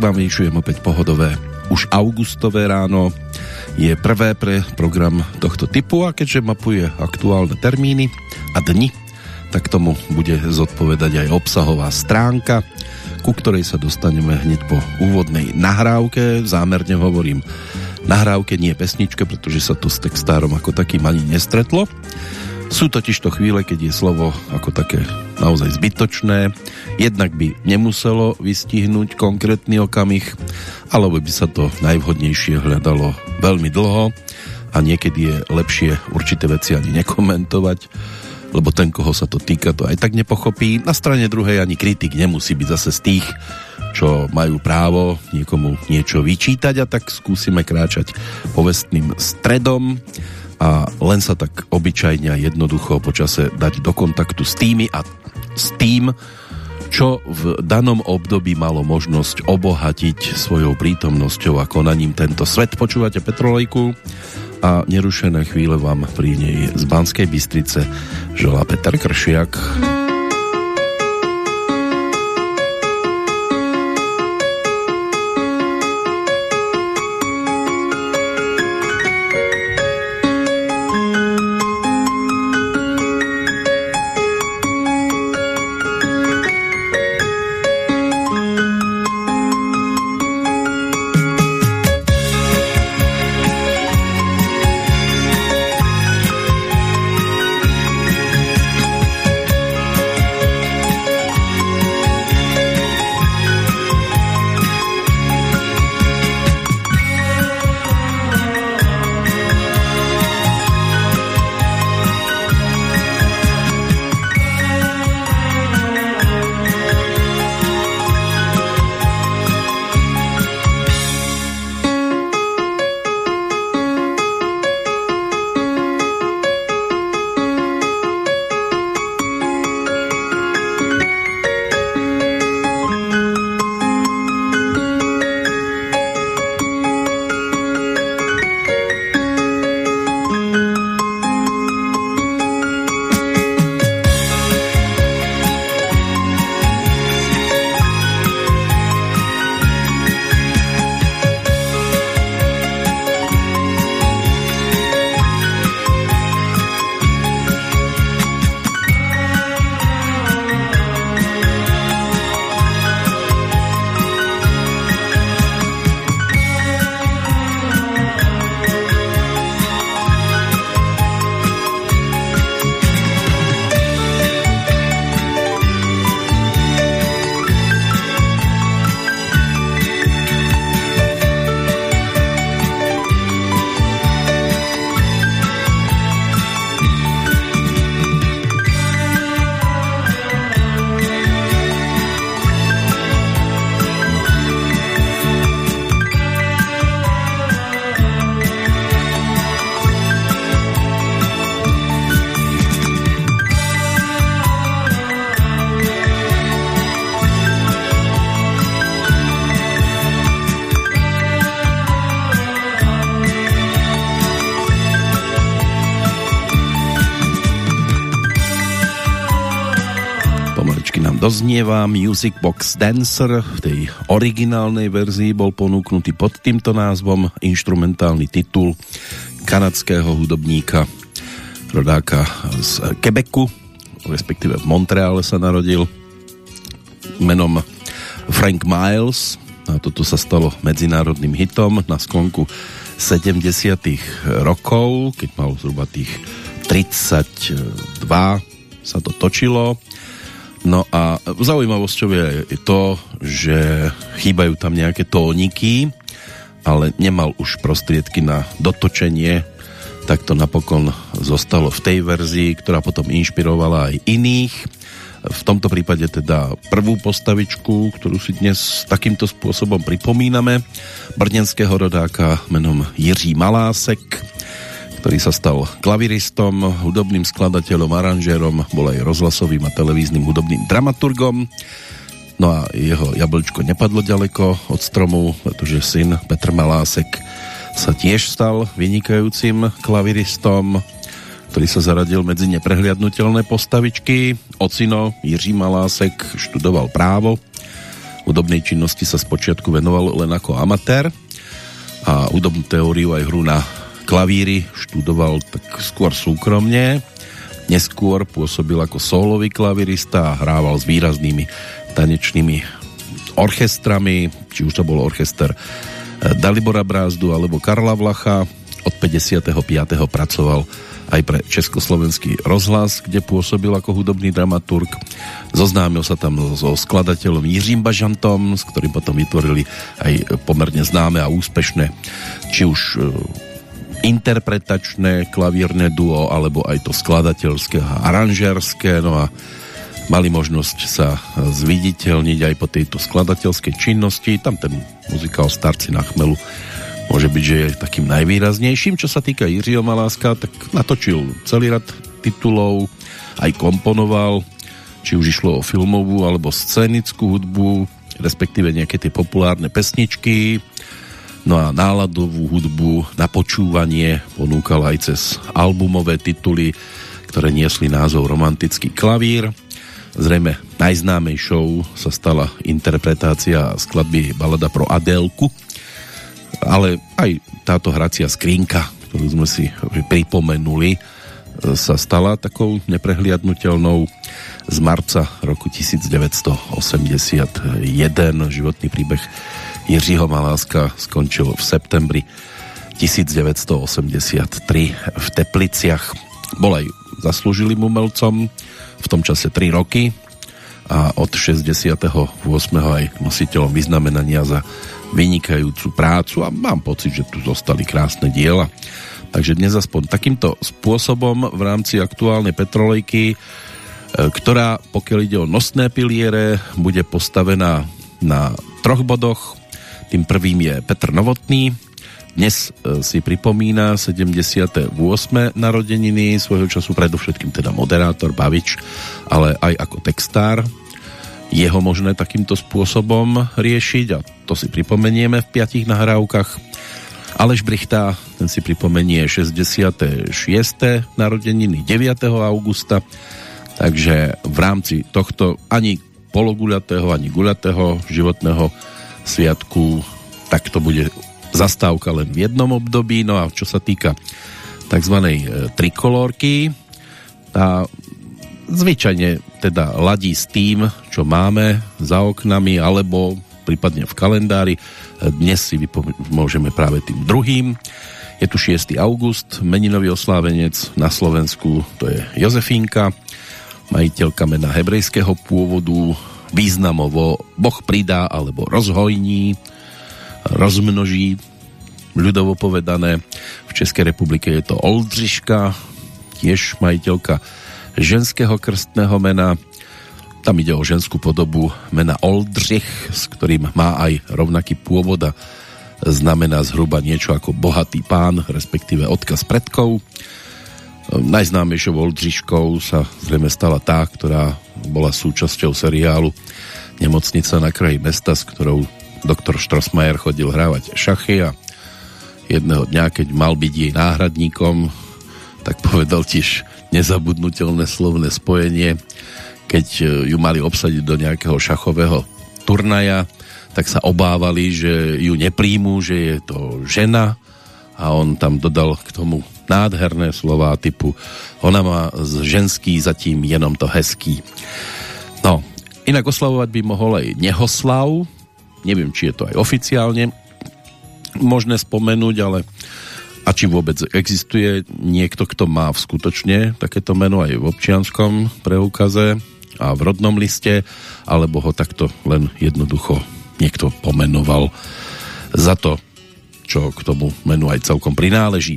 tak vám vyšujem opäť pohodové už augustové ráno. Je prvé pre program tohto typu a keďže mapuje aktuálne termíny a dni, tak tomu bude zodpovedať aj obsahová stránka, ku ktorej sa dostaneme hneď po úvodnej nahrávke. Zámerne hovorím nahrávke, nie pesničke, pretože sa to s textárom ako takým ani nestretlo. Sú totiž to chvíle, keď je slovo ako také naozaj zbytočné. Jednak by nemuselo vystihnúť konkrétny okamih, alebo by sa to najvhodnejšie hľadalo veľmi dlho a niekedy je lepšie určité veci ani nekomentovať, lebo ten, koho sa to týka, to aj tak nepochopí. Na strane druhej ani kritik nemusí byť zase z tých, čo majú právo niekomu niečo vyčítať a tak skúsime kráčať povestným stredom a len sa tak obyčajne a jednoducho počase dať do kontaktu s tými a s tým, čo v danom období malo možnosť obohatiť svojou prítomnosťou a konaním tento svet. Počúvate Petrolejku a nerušené chvíle vám pri nej z Banskej Bystrice želá Peter Kršiak. Doznieva Music Box Dancer. V tej originálnej verzii bol ponúknutý pod týmto názvom instrumentálny titul kanadského hudobníka rodáka z Quebecu, respektíve v Montreale sa narodil menom Frank Miles a toto sa stalo medzinárodným hitom na sklonku 70 rokov, keď mal zhruba tých 32 sa to točilo No a zaujímavosťou je to, že chýbajú tam nejaké tóniky, ale nemal už prostriedky na dotočenie, tak to napokon zostalo v tej verzii, ktorá potom inšpirovala aj iných. V tomto prípade teda prvú postavičku, ktorú si dnes takýmto spôsobom pripomíname, brdenského rodáka menom Jiří Malásek, ktorý sa stal klaviristom, hudobným skladateľom, aranžérom, bol aj rozhlasovým a televíznym hudobným dramaturgom. No a jeho jablčko nepadlo ďaleko od stromu, pretože syn Petr Malásek sa tiež stal vynikajúcim klaviristom, ktorý sa zaradil medzi neprehliadnutelné postavičky. Ocino Jiří Malásek študoval právo, hudobnej činnosti sa spočiatku venoval len ako amatér a hudobnú teóriu aj hru na klavíry študoval tak skôr súkromne. Neskôr pôsobil ako solový klavirista a hrával s výraznými tanečnými orchestrami, či už to bol orchester eh, Dalibora Brázdu alebo Karla Vlacha. Od 55. pracoval aj pre Československý rozhlas, kde pôsobil ako hudobný dramaturg. Zoznámil sa tam so skladateľom Jiřím Bažantom, s ktorým potom vytvorili aj pomerne známe a úspešné či už e, interpretačné klavírne duo, alebo aj to skladateľské a aranžerské. No a mali možnosť sa zviditeľniť aj po tejto skladateľskej činnosti. Tam ten muzikál Starci na chmelu môže byť, že je takým najvýraznejším. Čo sa týka Jiřího Maláska, tak natočil celý rad titulov, aj komponoval, či už išlo o filmovú alebo scénickú hudbu, respektíve nejaké tie populárne pesničky, no a náladovú hudbu na počúvanie ponúkal aj cez albumové tituly, ktoré niesli názov Romantický klavír. Zrejme najznámejšou sa stala interpretácia skladby Balada pro Adélku, ale aj táto hracia skrinka, ktorú sme si pripomenuli, sa stala takou neprehliadnutelnou z marca roku 1981. Životný príbeh Jiřího Maláska skončil v septembri 1983 v Tepliciach. Bol aj zaslúžilým umelcom, v tom čase 3 roky a od 68. aj nositeľom vyznamenania za vynikajúcu prácu a mám pocit, že tu zostali krásne diela. Takže dnes aspoň takýmto spôsobom v rámci aktuálnej petrolejky, e, ktorá pokiaľ ide o nosné piliere, bude postavená na troch bodoch. Tým prvým je Petr Novotný, dnes e, si pripomína 78. narodeniny svojho času predovšetkým teda moderátor, bavič, ale aj ako textár jeho možné takýmto spôsobom riešiť a to si pripomenieme v piatich nahrávkach. Aleš Brichta, ten si pripomenie 66. narodeniny 9. augusta, takže v rámci tohto ani pologuľatého, ani guľatého životného sviatku tak to bude zastávka len v jednom období. No a čo sa týka tzv. E, trikolórky, tá zvyčajne teda ladí s tým, čo máme za oknami alebo prípadne v kalendári. Dnes si môžeme práve tým druhým. Je tu 6. august, meninový oslávenec na Slovensku, to je Jozefínka, majiteľka mena hebrejského pôvodu, významovo Boh pridá alebo rozhojní, rozmnoží, ľudovo povedané. V Českej republike je to Oldřiška, tiež majiteľka ženského krstného mena. Tam ide o ženskú podobu mena Oldřich, s ktorým má aj rovnaký pôvod a znamená zhruba niečo ako bohatý pán, respektíve odkaz predkov. Najznámejšou Oldřiškou sa zrejme stala tá, ktorá bola súčasťou seriálu Nemocnica na kraji mesta, s ktorou doktor Štrosmajer chodil hrávať šachy a jedného dňa, keď mal byť jej náhradníkom, tak povedal tiež nezabudnutelné slovné spojenie, keď e, ju mali obsadiť do nejakého šachového turnaja, tak sa obávali, že ju nepríjmú, že je to žena a on tam dodal k tomu nádherné slova typu ona má z ženský zatím jenom to hezký. No, inak oslavovať by mohol aj Nehoslav, neviem, či je to aj oficiálne možné spomenúť, ale a či vôbec existuje niekto, kto má v skutočne takéto meno aj v občianskom preukaze a v rodnom liste, alebo ho takto len jednoducho niekto pomenoval za to, čo k tomu menu aj celkom prináleží.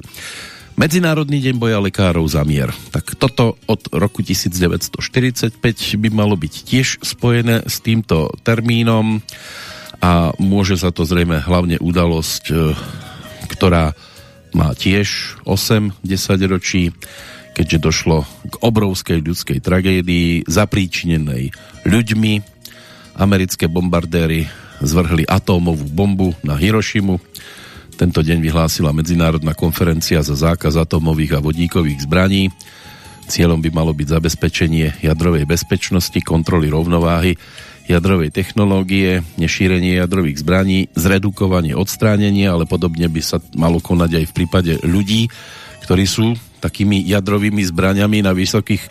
Medzinárodný deň boja lekárov za mier. Tak toto od roku 1945 by malo byť tiež spojené s týmto termínom a môže sa to zrejme hlavne udalosť, e, ktorá má tiež 8-10 ročí, keďže došlo k obrovskej ľudskej tragédii zapríčinenej ľuďmi. Americké bombardéry zvrhli atómovú bombu na Hirošimu. Tento deň vyhlásila Medzinárodná konferencia za zákaz atómových a vodíkových zbraní. Cieľom by malo byť zabezpečenie jadrovej bezpečnosti, kontroly rovnováhy jadrovej technológie, nešírenie jadrových zbraní, zredukovanie, odstránenie, ale podobne by sa malo konať aj v prípade ľudí, ktorí sú takými jadrovými zbraniami na vysokých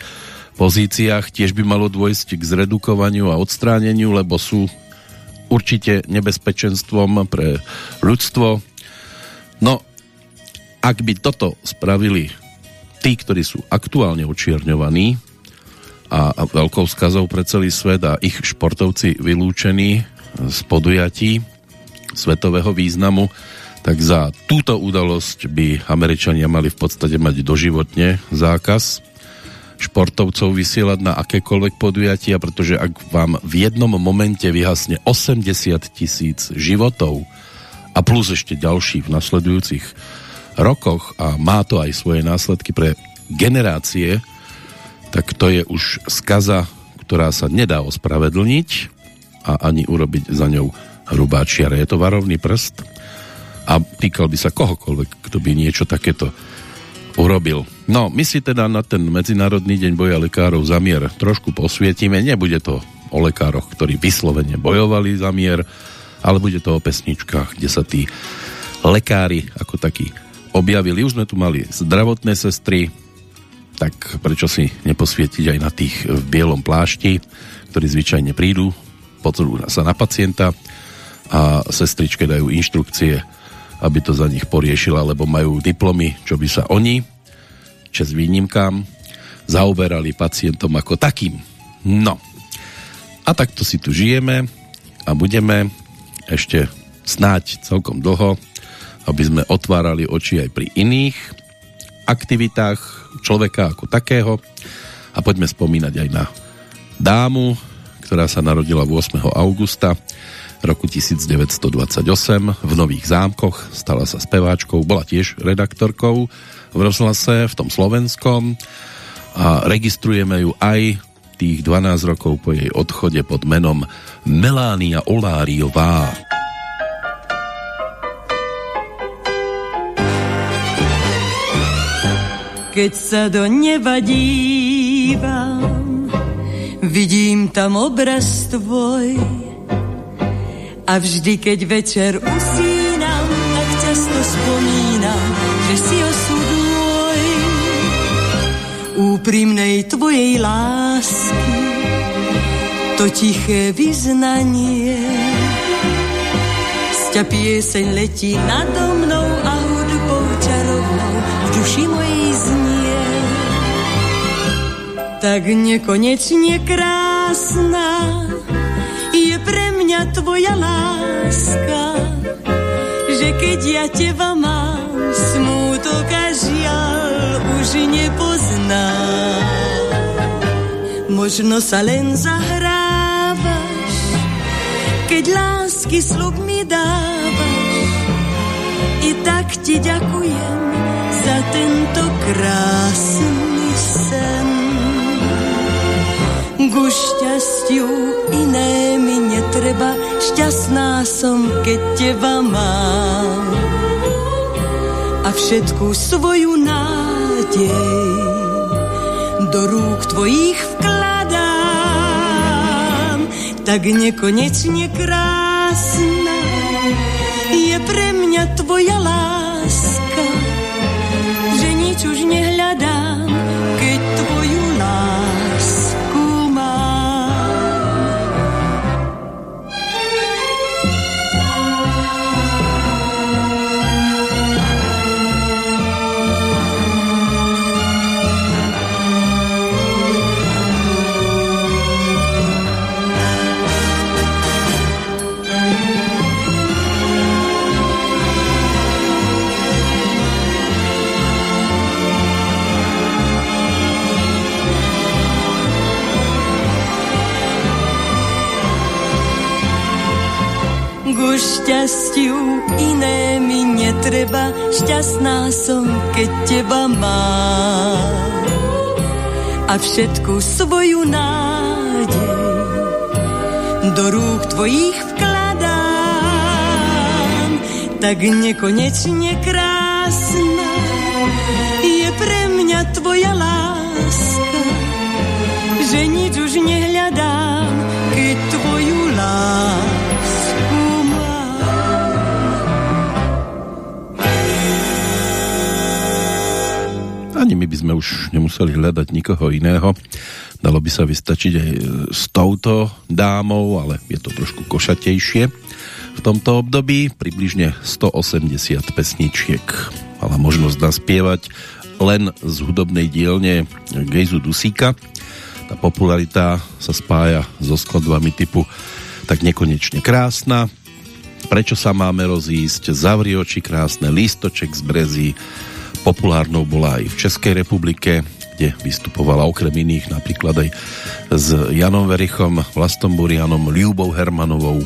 pozíciách. Tiež by malo dôjsť k zredukovaniu a odstráneniu, lebo sú určite nebezpečenstvom pre ľudstvo. No, ak by toto spravili tí, ktorí sú aktuálne očierňovaní, a, veľkou skazou pre celý svet a ich športovci vylúčení z podujatí svetového významu, tak za túto udalosť by Američania mali v podstate mať doživotne zákaz športovcov vysielať na akékoľvek podujatia, pretože ak vám v jednom momente vyhasne 80 tisíc životov a plus ešte ďalší v nasledujúcich rokoch a má to aj svoje následky pre generácie, tak to je už skaza, ktorá sa nedá ospravedlniť a ani urobiť za ňou hrubá čiara. Je to varovný prst a týkal by sa kohokoľvek, kto by niečo takéto urobil. No, my si teda na ten Medzinárodný deň boja lekárov za mier trošku posvietime. Nebude to o lekároch, ktorí vyslovene bojovali za mier, ale bude to o pesničkách, kde sa tí lekári ako takí objavili. Už sme tu mali zdravotné sestry, tak prečo si neposvietiť aj na tých v bielom plášti, ktorí zvyčajne prídu, pozrú sa na pacienta a sestričke dajú inštrukcie, aby to za nich poriešila, lebo majú diplomy, čo by sa oni, čes výnimkám, zaoberali pacientom ako takým. No. A takto si tu žijeme a budeme ešte snáď celkom dlho, aby sme otvárali oči aj pri iných aktivitách, človeka ako takého a poďme spomínať aj na dámu, ktorá sa narodila 8. augusta roku 1928 v Nových zámkoch, stala sa speváčkou, bola tiež redaktorkou v rozhlase v tom slovenskom a registrujeme ju aj tých 12 rokov po jej odchode pod menom Melánia Oláriová. Keď sa do neba dívam, vidím tam obraz tvoj. A vždy, keď večer usínam, tak často spomínam, že si Úprimnej tvojej lásky, to tiché vyznanie. Sťa pieseň letí nado mnou a hudbou čarovnou v duši mojej znie tak nekonečne krásna je pre mňa tvoja láska, že keď ja teba mám, smútok a žiaľ už nepoznám. Možno sa len zahrávaš, keď lásky slub mi dávaš, i tak ti ďakujem za tento krásny sen. Ku šťastiu iné mi netreba, šťastná som, keď teba mám. A všetku svoju nádej do rúk tvojich vkladám. Tak nekonečne krásna je pre mňa tvoja láska, že nič už nehľadám, keď tvoju šťastiu iné mi netreba, šťastná som, keď teba mám. A všetku svoju nádej do rúk tvojich vkladám, tak nekonečne krásna je pre mňa tvoja láska, že nič už nehľadám, roky tvoju lásku Ani my by sme už nemuseli hľadať nikoho iného. Dalo by sa vystačiť aj s touto dámou, ale je to trošku košatejšie. V tomto období približne 180 pesničiek mala možnosť naspievať len z hudobnej dielne Gejzu Dusíka. Tá popularita sa spája so skladbami typu tak nekonečne krásna, prečo sa máme rozísť, zavri oči krásne, lístoček z brezí, populárnou bola aj v Českej republike, kde vystupovala okrem iných napríklad aj s Janom Verichom, Vlastom Burianom, Ľubou Hermanovou.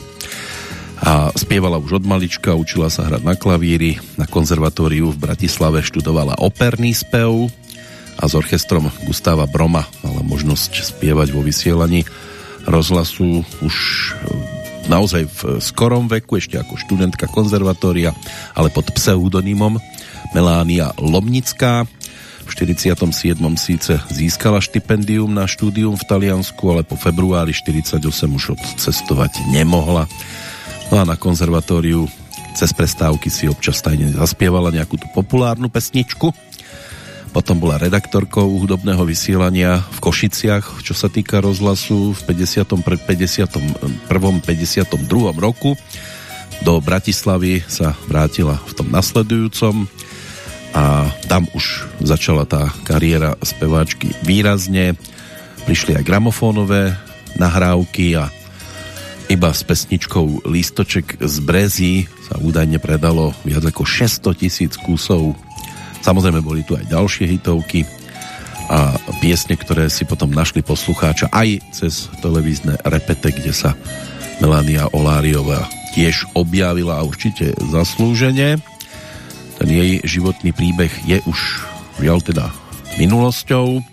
A spievala už od malička, učila sa hrať na klavíri, na konzervatóriu v Bratislave študovala operný spev a s orchestrom Gustáva Broma mala možnosť spievať vo vysielaní rozhlasu už naozaj v skorom veku, ešte ako študentka konzervatória, ale pod pseudonymom Melánia Lomnická. V 47. síce získala štipendium na štúdium v Taliansku, ale po februári 48 už odcestovať nemohla. No a na konzervatóriu cez prestávky si občas tajne zaspievala nejakú tú populárnu pesničku. Potom bola redaktorkou hudobného vysielania v Košiciach, čo sa týka rozhlasu v 50. 51. 52. roku. Do Bratislavy sa vrátila v tom nasledujúcom a tam už začala tá kariéra speváčky výrazne. Prišli aj gramofónové nahrávky a iba s pesničkou Lístoček z Brezy sa údajne predalo viac ako 600 tisíc kusov. Samozrejme boli tu aj ďalšie hitovky a piesne, ktoré si potom našli poslucháča aj cez televízne repete, kde sa Melania Oláriová tiež objavila a určite zaslúžene. Ten jej životný príbeh je už žiaľ teda minulosťou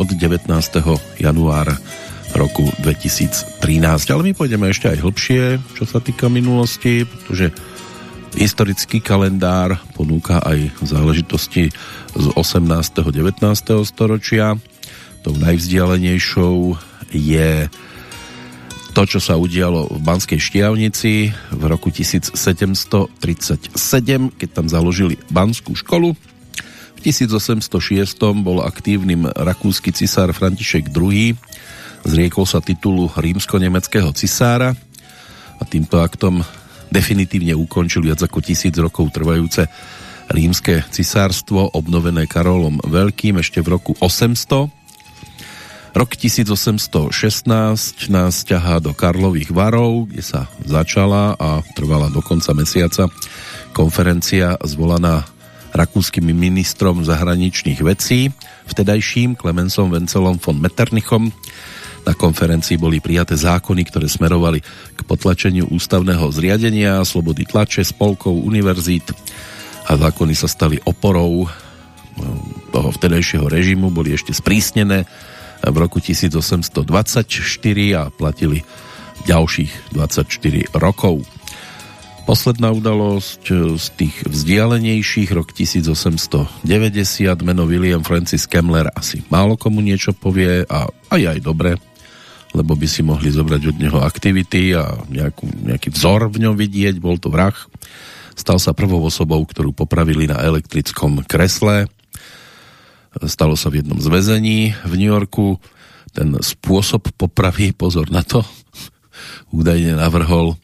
od 19. januára roku 2013. Ale my pôjdeme ešte aj hlbšie, čo sa týka minulosti, pretože historický kalendár ponúka aj záležitosti z 18. 19. storočia. Tou najvzdialenejšou je to, čo sa udialo v Banskej Štiavnici v roku 1737, keď tam založili Banskú školu. V 1806 bol aktívnym rakúsky cisár František II. Zriekol sa titulu rímsko-nemeckého cisára a týmto aktom definitívne ukončil viac ako tisíc rokov trvajúce rímske cisárstvo obnovené Karolom Veľkým ešte v roku 800 Rok 1816 nás ťahá do Karlových varov, kde sa začala a trvala do konca mesiaca konferencia zvolaná rakúskym ministrom zahraničných vecí, vtedajším Klemensom Vencelom von Metternichom. Na konferencii boli prijaté zákony, ktoré smerovali k potlačeniu ústavného zriadenia, slobody tlače, spolkov, univerzít a zákony sa stali oporou no, toho vtedajšieho režimu, boli ešte sprísnené v roku 1824 a platili ďalších 24 rokov. Posledná udalosť z tých vzdialenejších, rok 1890, meno William Francis Kemmler asi málo komu niečo povie a aj aj dobre, lebo by si mohli zobrať od neho aktivity a nejakú, nejaký vzor v ňom vidieť, bol to vrah. Stal sa prvou osobou, ktorú popravili na elektrickom kresle Stalo sa v jednom zväzení v New Yorku. Ten spôsob popravy, pozor na to, údajne navrhol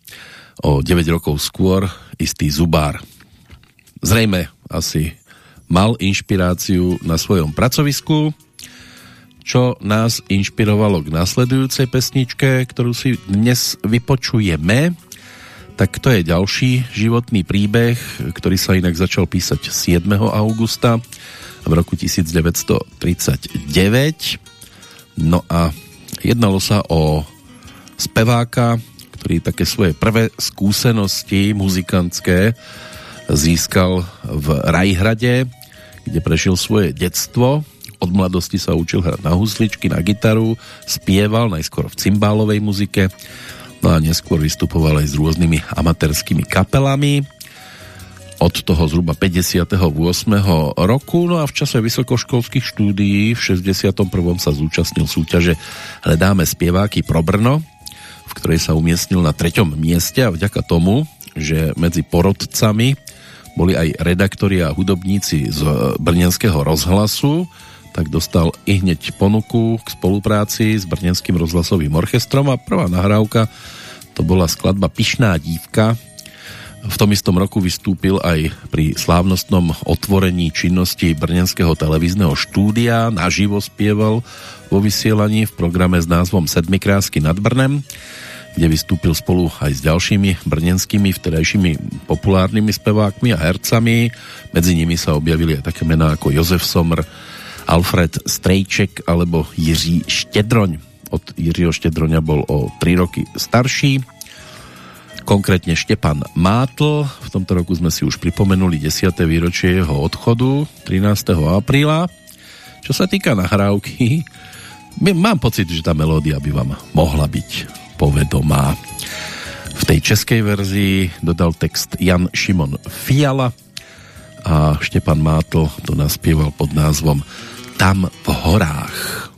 o 9 rokov skôr istý zubár. Zrejme asi mal inšpiráciu na svojom pracovisku, čo nás inšpirovalo k nasledujúcej pesničke, ktorú si dnes vypočujeme. Tak to je ďalší životný príbeh, ktorý sa inak začal písať 7. augusta v roku 1939. No a jednalo sa o speváka, ktorý také svoje prvé skúsenosti muzikantské získal v Rajhrade, kde prežil svoje detstvo. Od mladosti sa učil hrať na husličky, na gitaru, spieval najskôr v cymbálovej muzike, no a neskôr vystupoval aj s rôznymi amatérskými kapelami od toho zhruba 58. roku. No a v čase vysokoškolských štúdií v 61. sa zúčastnil súťaže Hledáme spieváky pro Brno. v ktorej sa umiestnil na treťom mieste a vďaka tomu, že medzi porodcami boli aj redaktori a hudobníci z Brnenského rozhlasu, tak dostal i hneď ponuku k spolupráci s Brnenským rozhlasovým orchestrom. A prvá nahrávka to bola skladba Pišná dívka. V tom istom roku vystúpil aj pri slávnostnom otvorení činnosti Brnenského televízneho štúdia, naživo spieval vo vysielaní v programe s názvom Sedmikrásky nad Brnem, kde vystúpil spolu aj s ďalšími brnenskými vtedajšími populárnymi spevákmi a hercami. Medzi nimi sa objavili aj také mená ako Jozef Somr, Alfred Strejček alebo Jiří Štedroň. Od Jiřího Štedroňa bol o 3 roky starší. Konkrétne Štepan Mátl. V tomto roku sme si už pripomenuli 10. výročie jeho odchodu 13. apríla. Čo sa týka nahrávky, mám pocit, že tá melódia by vám mohla byť povedomá. V tej českej verzii dodal text Jan Šimon Fiala a Štepan Mátl to naspieval pod názvom tam v horách.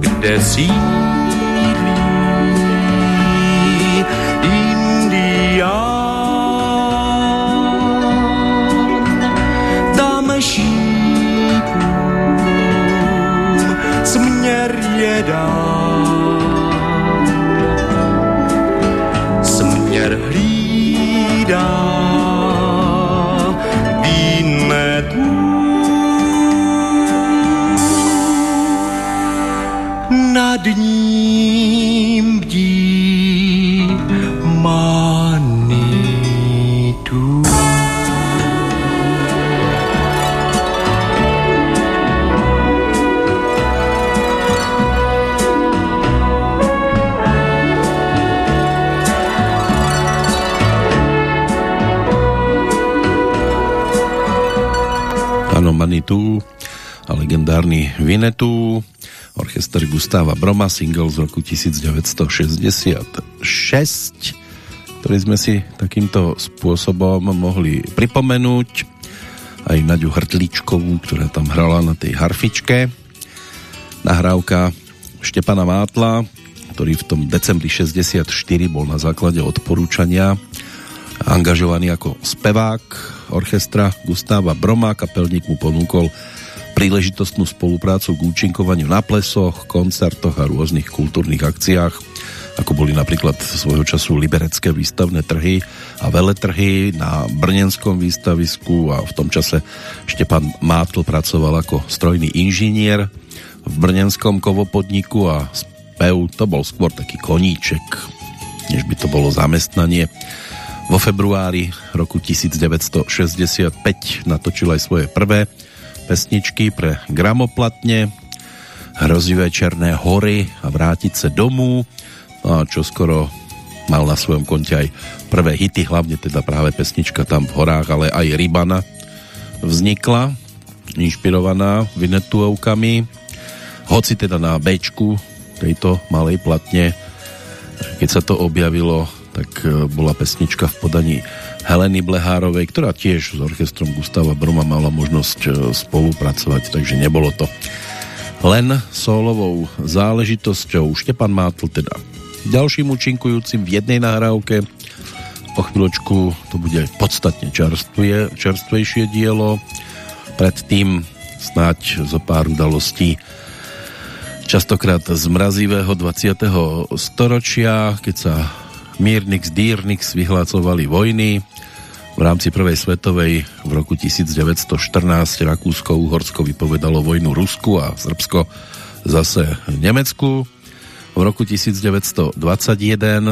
Vinetu, orchester Gustáva Broma, single z roku 1966, ktorý sme si takýmto spôsobom mohli pripomenúť aj Naďu Hrtličkovú, ktorá tam hrala na tej harfičke. Nahrávka Štepana Mátla, ktorý v tom decembri 64 bol na základe odporúčania angažovaný ako spevák orchestra Gustáva Broma. Kapelník mu ponúkol príležitostnú spoluprácu k účinkovaniu na plesoch, koncertoch a rôznych kultúrnych akciách, ako boli napríklad svojho času liberecké výstavné trhy a veletrhy na Brnenskom výstavisku a v tom čase Štepan Mátl pracoval ako strojný inžinier v Brnenskom kovopodniku a spev to bol skôr taký koníček, než by to bolo zamestnanie. Vo februári roku 1965 natočil aj svoje prvé pesničky pre gramoplatne, hrozivé Černé hory a vrátiť sa domů. No a čo skoro mal na svojom konte aj prvé hity, hlavne teda práve pesnička tam v horách, ale aj Rybana vznikla, inšpirovaná Vinetuovkami. Hoci teda na Bčku tejto malej platne, keď sa to objavilo, tak e, bola pesnička v podaní Heleny Blehárovej, ktorá tiež s orchestrom Gustava Bruma mala možnosť e, spolupracovať, takže nebolo to len solovou záležitosťou. Štepan Mátl teda ďalším účinkujúcim v jednej nahrávke. Po chvíľočku to bude podstatne čerstvie, čerstvejšie dielo. Predtým snáď zo pár udalostí častokrát z mrazivého 20. storočia, keď sa Mírnix, Dýrnix vyhlácovali vojny, v rámci Prvej svetovej v roku 1914 Rakúsko-Uhorsko vypovedalo vojnu Rusku a Srbsko zase Nemecku. V roku 1921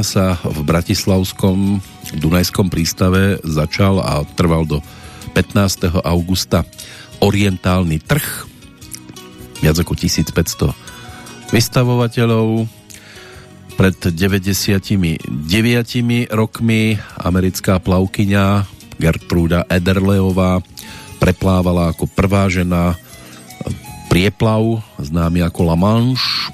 sa v Bratislavskom Dunajskom prístave začal a trval do 15. augusta orientálny trh. Viac ako 1500 vystavovateľov. Pred 99 rokmi americká plavkyňa Gertruda Ederleová preplávala ako prvá žena prieplav, známy ako La Manche.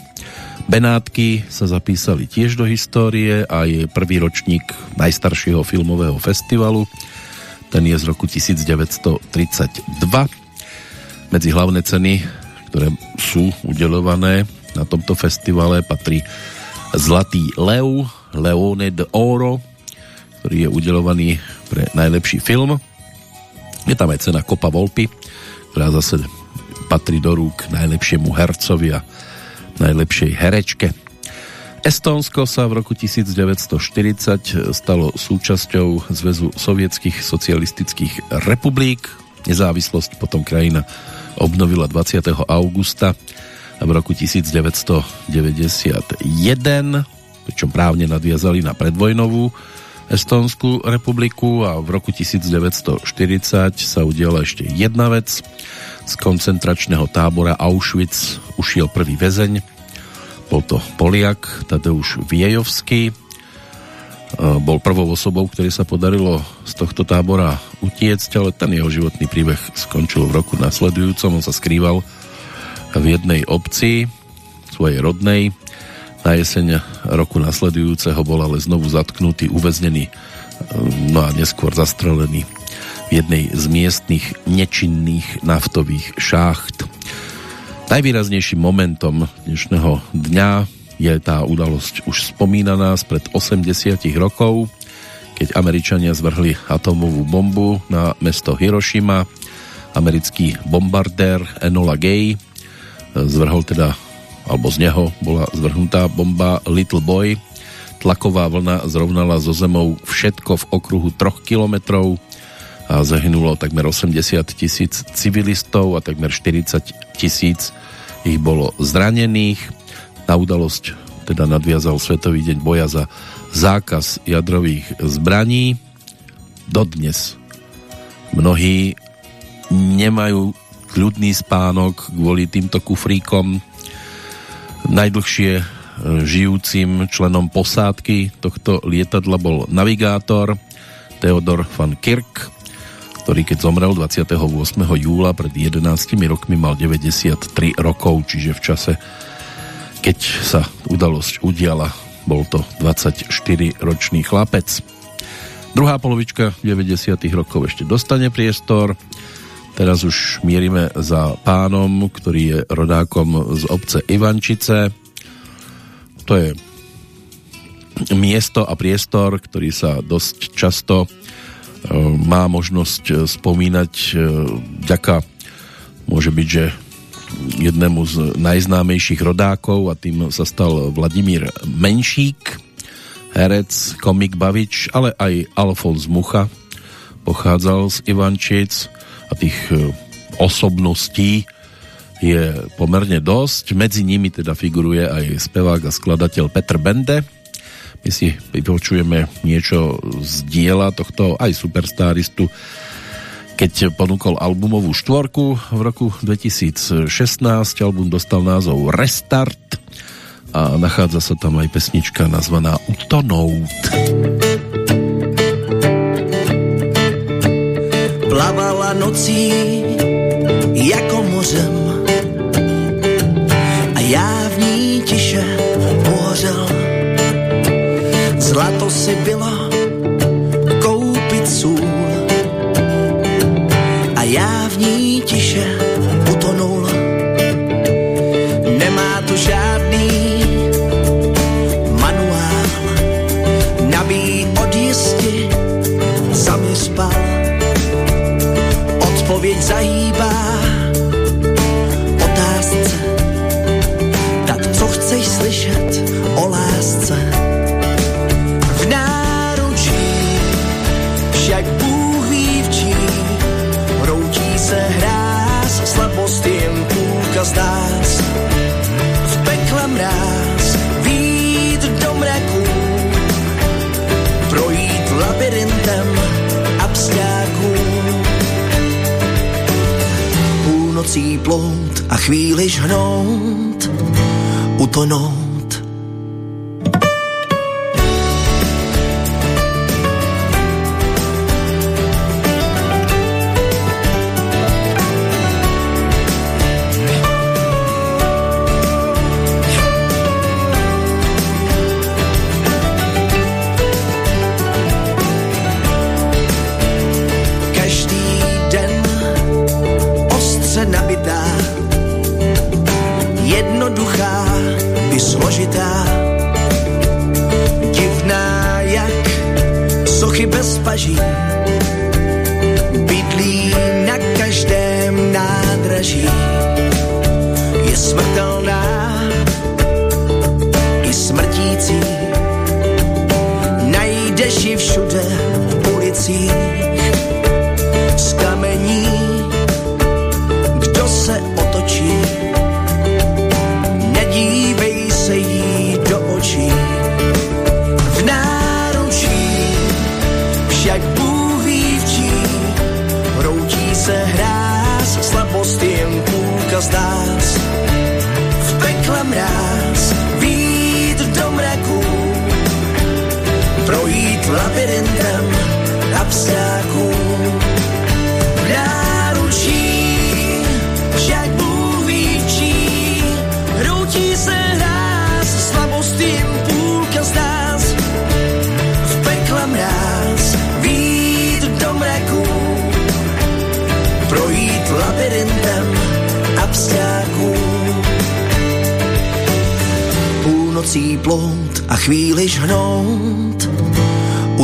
Benátky sa zapísali tiež do histórie a je prvý ročník najstaršieho filmového festivalu. Ten je z roku 1932. Medzi hlavné ceny, ktoré sú udelované na tomto festivale, patrí Zlatý lev, Leone de Oro, ktorý je udelovaný pre najlepší film. Je tam aj cena Kopa Volpy, ktorá zase patrí do rúk najlepšiemu hercovi a najlepšej herečke. Estónsko sa v roku 1940 stalo súčasťou Zväzu sovietských socialistických republik. Nezávislosť potom krajina obnovila 20. augusta v roku 1991, pričom právne nadviazali na predvojnovú Estónsku republiku a v roku 1940 sa udiala ešte jedna vec. Z koncentračného tábora Auschwitz ušiel prvý väzeň. Bol to Poliak Tadeusz Viejovský. E, bol prvou osobou, ktorý sa podarilo z tohto tábora utiecť, ale ten jeho životný príbeh skončil v roku nasledujúcom. On sa skrýval v jednej obci svojej rodnej na jeseň roku nasledujúceho bol ale znovu zatknutý, uväznený no a neskôr zastrelený v jednej z miestnych nečinných naftových šácht. Najvýraznejším momentom dnešného dňa je tá udalosť už spomínaná spred 80 rokov, keď Američania zvrhli atomovú bombu na mesto Hiroshima. Americký bombardér Enola Gay zvrhol teda alebo z neho bola zvrhnutá bomba Little Boy. Tlaková vlna zrovnala so zemou všetko v okruhu 3 kilometrov a zahynulo takmer 80 tisíc civilistov a takmer 40 tisíc ich bolo zranených. Na udalosť teda nadviazal Svetový deň boja za zákaz jadrových zbraní. Dodnes mnohí nemajú kľudný spánok kvôli týmto kufríkom Najdlhšie e, žijúcim členom posádky tohto lietadla bol navigátor Theodor van Kirk, ktorý keď zomrel 28. júla pred 11 rokmi mal 93 rokov, čiže v čase, keď sa udalosť udiala, bol to 24-ročný chlapec. Druhá polovička 90. rokov ešte dostane priestor. Teraz už mierime za pánom, ktorý je rodákom z obce Ivančice. To je miesto a priestor, ktorý sa dosť často e, má možnosť spomínať e, ďaka môže byť, že jednému z najznámejších rodákov a tým sa stal Vladimír Menšík, herec, komik, bavič, ale aj Alfons Mucha pochádzal z Ivančic a tých e, osobností je pomerne dosť. Medzi nimi teda figuruje aj spevák a skladateľ Petr Bende. My si vypočujeme niečo z diela tohto aj superstaristu keď ponúkol albumovú štvorku v roku 2016. Album dostal názov Restart a nachádza sa tam aj pesnička nazvaná Utonout. Plavala nocí jako mořem a já v ní tiše pohořel. Zlato si bylo Odpověď Půlnocí plout a chvíli žhnout, utonout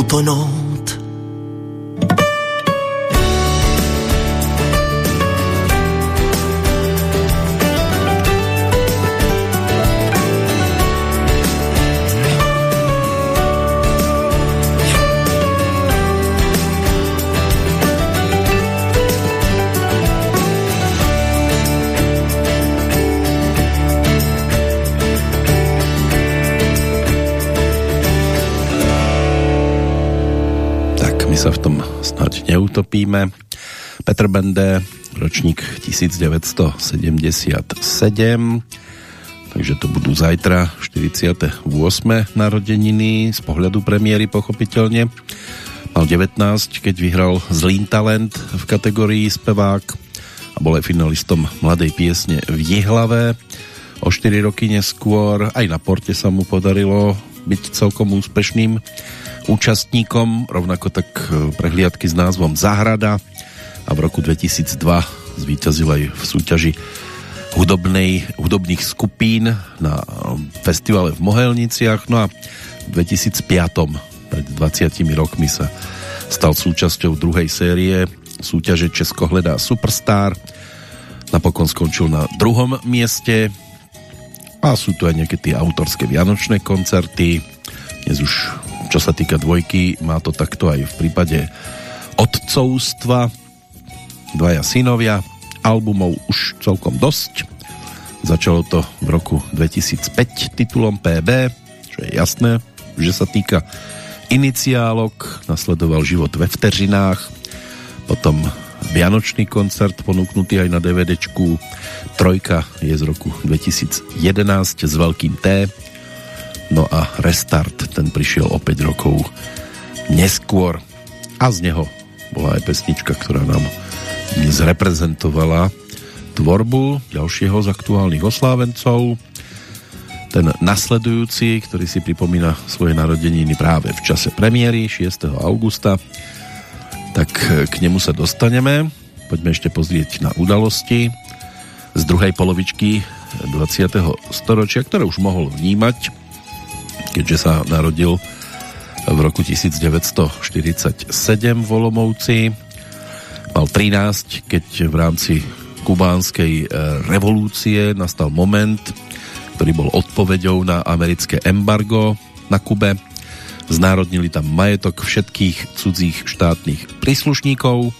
utonout neutopíme. Petr Bende, ročník 1977, takže to budú zajtra 48. narodeniny z pohľadu premiéry pochopiteľne. Mal 19, keď vyhral Zlín talent v kategórii spevák a bol aj finalistom mladej piesne v Jihlave. O 4 roky neskôr aj na porte sa mu podarilo byť celkom úspešným účastníkom, rovnako tak e, prehliadky s názvom Zahrada a v roku 2002 zvíťazil aj v súťaži hudobnej, hudobných skupín na e, festivale v Mohelniciach. No a v 2005 pred 20 rokmi sa stal súčasťou druhej série súťaže Česko hledá Superstar Napokon skončil na druhom mieste a sú tu aj nejaké tie autorské vianočné koncerty. Dnes už, čo sa týka dvojky, má to takto aj v prípade otcovstva. Dvaja synovia, albumov už celkom dosť. Začalo to v roku 2005 titulom PB, čo je jasné, že sa týka iniciálok, nasledoval život ve vteřinách, potom Vianočný koncert ponúknutý aj na DVDčku, trojka je z roku 2011 s veľkým T, no a Restart, ten prišiel o 5 rokov neskôr a z neho bola aj pesnička, ktorá nám dnes reprezentovala tvorbu ďalšieho z aktuálnych oslávencov ten nasledujúci, ktorý si pripomína svoje narodeniny práve v čase premiéry 6. augusta. Tak k nemu sa dostaneme. Poďme ešte pozrieť na udalosti z druhej polovičky 20. storočia, ktoré už mohol vnímať, keďže sa narodil v roku 1947 v Olomovci. Mal 13, keď v rámci kubánskej revolúcie nastal moment, ktorý bol odpoveďou na americké embargo na Kube. Znárodnili tam majetok všetkých cudzích štátnych príslušníkov.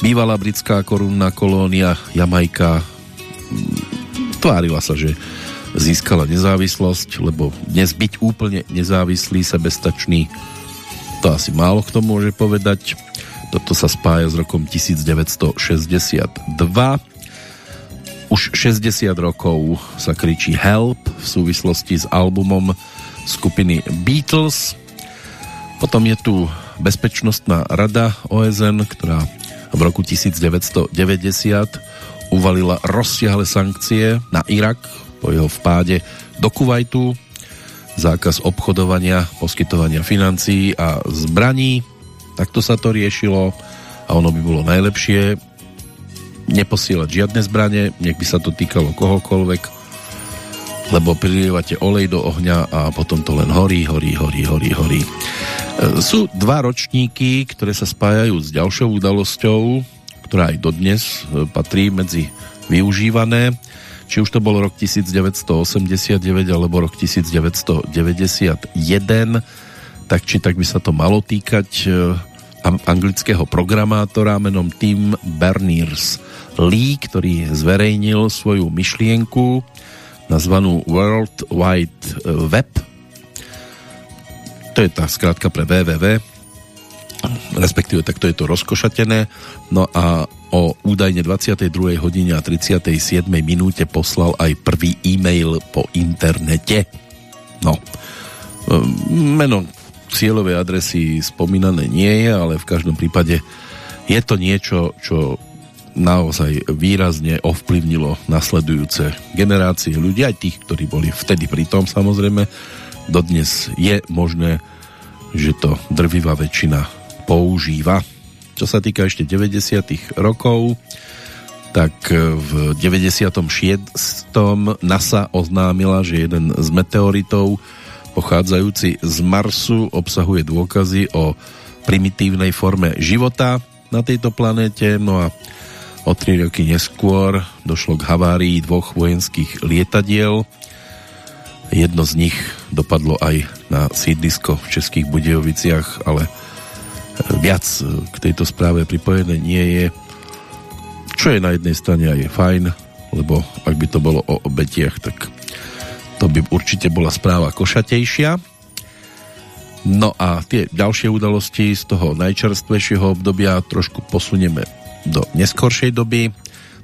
Bývalá britská korunná kolónia Jamajka tvárila sa, že získala nezávislosť, lebo dnes byť úplne nezávislý, sebestačný, to asi málo kto môže povedať. Toto sa spája s rokom 1962 už 60 rokov sa kričí Help v súvislosti s albumom skupiny Beatles. Potom je tu Bezpečnostná rada OSN, ktorá v roku 1990 uvalila rozsiahle sankcie na Irak po jeho vpáde do Kuwaitu, zákaz obchodovania, poskytovania financií a zbraní. Takto sa to riešilo a ono by bolo najlepšie, neposielať žiadne zbranie, nech by sa to týkalo kohokoľvek, lebo prilievate olej do ohňa a potom to len horí, horí, horí, horí, horí. E, sú dva ročníky, ktoré sa spájajú s ďalšou udalosťou, ktorá aj dodnes e, patrí medzi využívané. Či už to bol rok 1989 alebo rok 1991, tak či tak by sa to malo týkať e, anglického programátora menom Tim Berners Lee, ktorý zverejnil svoju myšlienku nazvanú World Wide Web. To je tá skrátka pre www, respektíve takto je to rozkošatené. No a o údajne 22. hodine a 37. minúte poslal aj prvý e-mail po internete. No, meno cieľovej adresy spomínané nie je, ale v každom prípade je to niečo, čo naozaj výrazne ovplyvnilo nasledujúce generácie ľudí, aj tých, ktorí boli vtedy pri tom samozrejme. Dodnes je možné, že to drvivá väčšina používa. Čo sa týka ešte 90. rokov, tak v 96. NASA oznámila, že jeden z meteoritov pochádzajúci z Marsu obsahuje dôkazy o primitívnej forme života na tejto planéte. No a O tri roky neskôr došlo k havárii dvoch vojenských lietadiel. Jedno z nich dopadlo aj na sídlisko v Českých Budejoviciach, ale viac k tejto správe pripojené nie je. Čo je na jednej strane aj fajn, lebo ak by to bolo o obetiach, tak to by určite bola správa košatejšia. No a tie ďalšie udalosti z toho najčerstvejšieho obdobia trošku posunieme do neskoršej doby.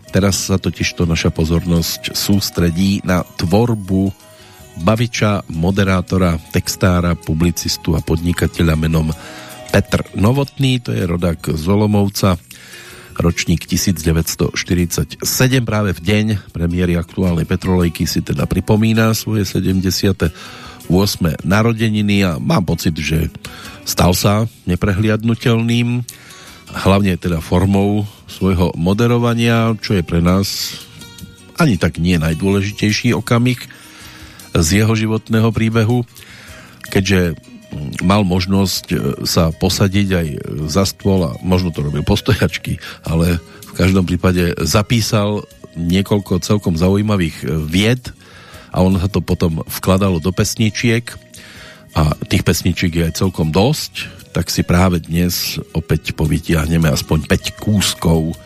Teraz sa totiž to naša pozornosť sústredí na tvorbu baviča, moderátora, textára, publicistu a podnikateľa menom Petr Novotný, to je rodák z Olomovca, ročník 1947, práve v deň premiéry aktuálnej Petrolejky si teda pripomína svoje 78. narodeniny a mám pocit, že stal sa neprehliadnutelným hlavne teda formou svojho moderovania, čo je pre nás ani tak nie najdôležitejší okamih z jeho životného príbehu, keďže mal možnosť e, sa posadiť aj za stôl a možno to robil postojačky, ale v každom prípade zapísal niekoľko celkom zaujímavých e, vied a ono sa to potom vkladalo do pesničiek a tých pesničiek je aj celkom dosť, tak si práve dnes opäť povytiahneme aspoň 5 kúskov,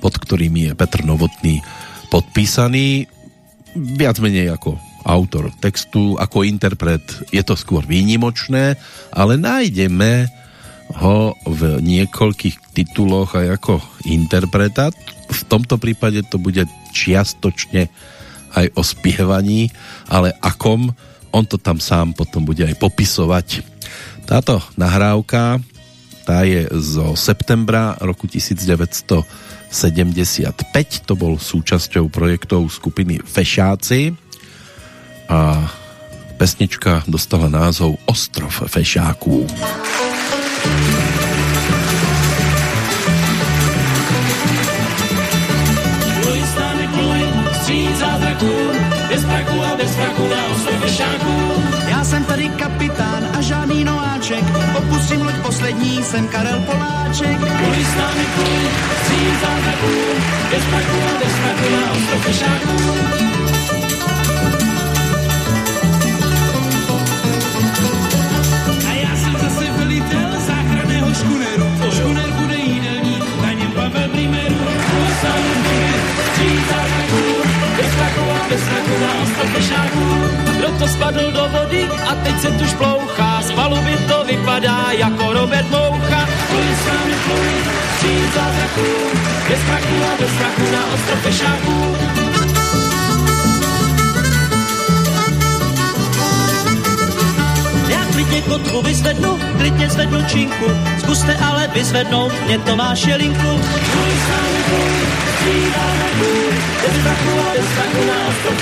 pod ktorými je Petr Novotný podpísaný. Viac menej ako autor textu, ako interpret je to skôr výnimočné, ale nájdeme ho v niekoľkých tituloch aj ako interpretát. V tomto prípade to bude čiastočne aj o spievaní, ale akom, on to tam sám potom bude aj popisovať. Táto nahrávka tá je zo septembra roku 1975, to bol súčasťou projektov skupiny Fešáci a pesnička dostala názov Ostrov Fešáků. bez prachu a bez prachu na ostrov Já jsem tady kapitán a žádný nováček, opustím loď poslední, jsem Karel Poláček. Kuj s námi kuj, stříl zázraků, bez prachu a bez prachu na ostrov Fešáků. Ostrov pešáků. Kdo to spadl do vody a teď se tu šplouchá, z paluby to vypadá jako Robert Moucha. Pluj s námi pluj, stříl zázraků, bez strachu a bez strachu na ostrov pešáků. Klidně kotvu vyzvednu, klidně zvednu činku, zkuste ale vyzvednout mě Tomáš Jelinku. Pluj s námi pluj, a bez strachu na ostrov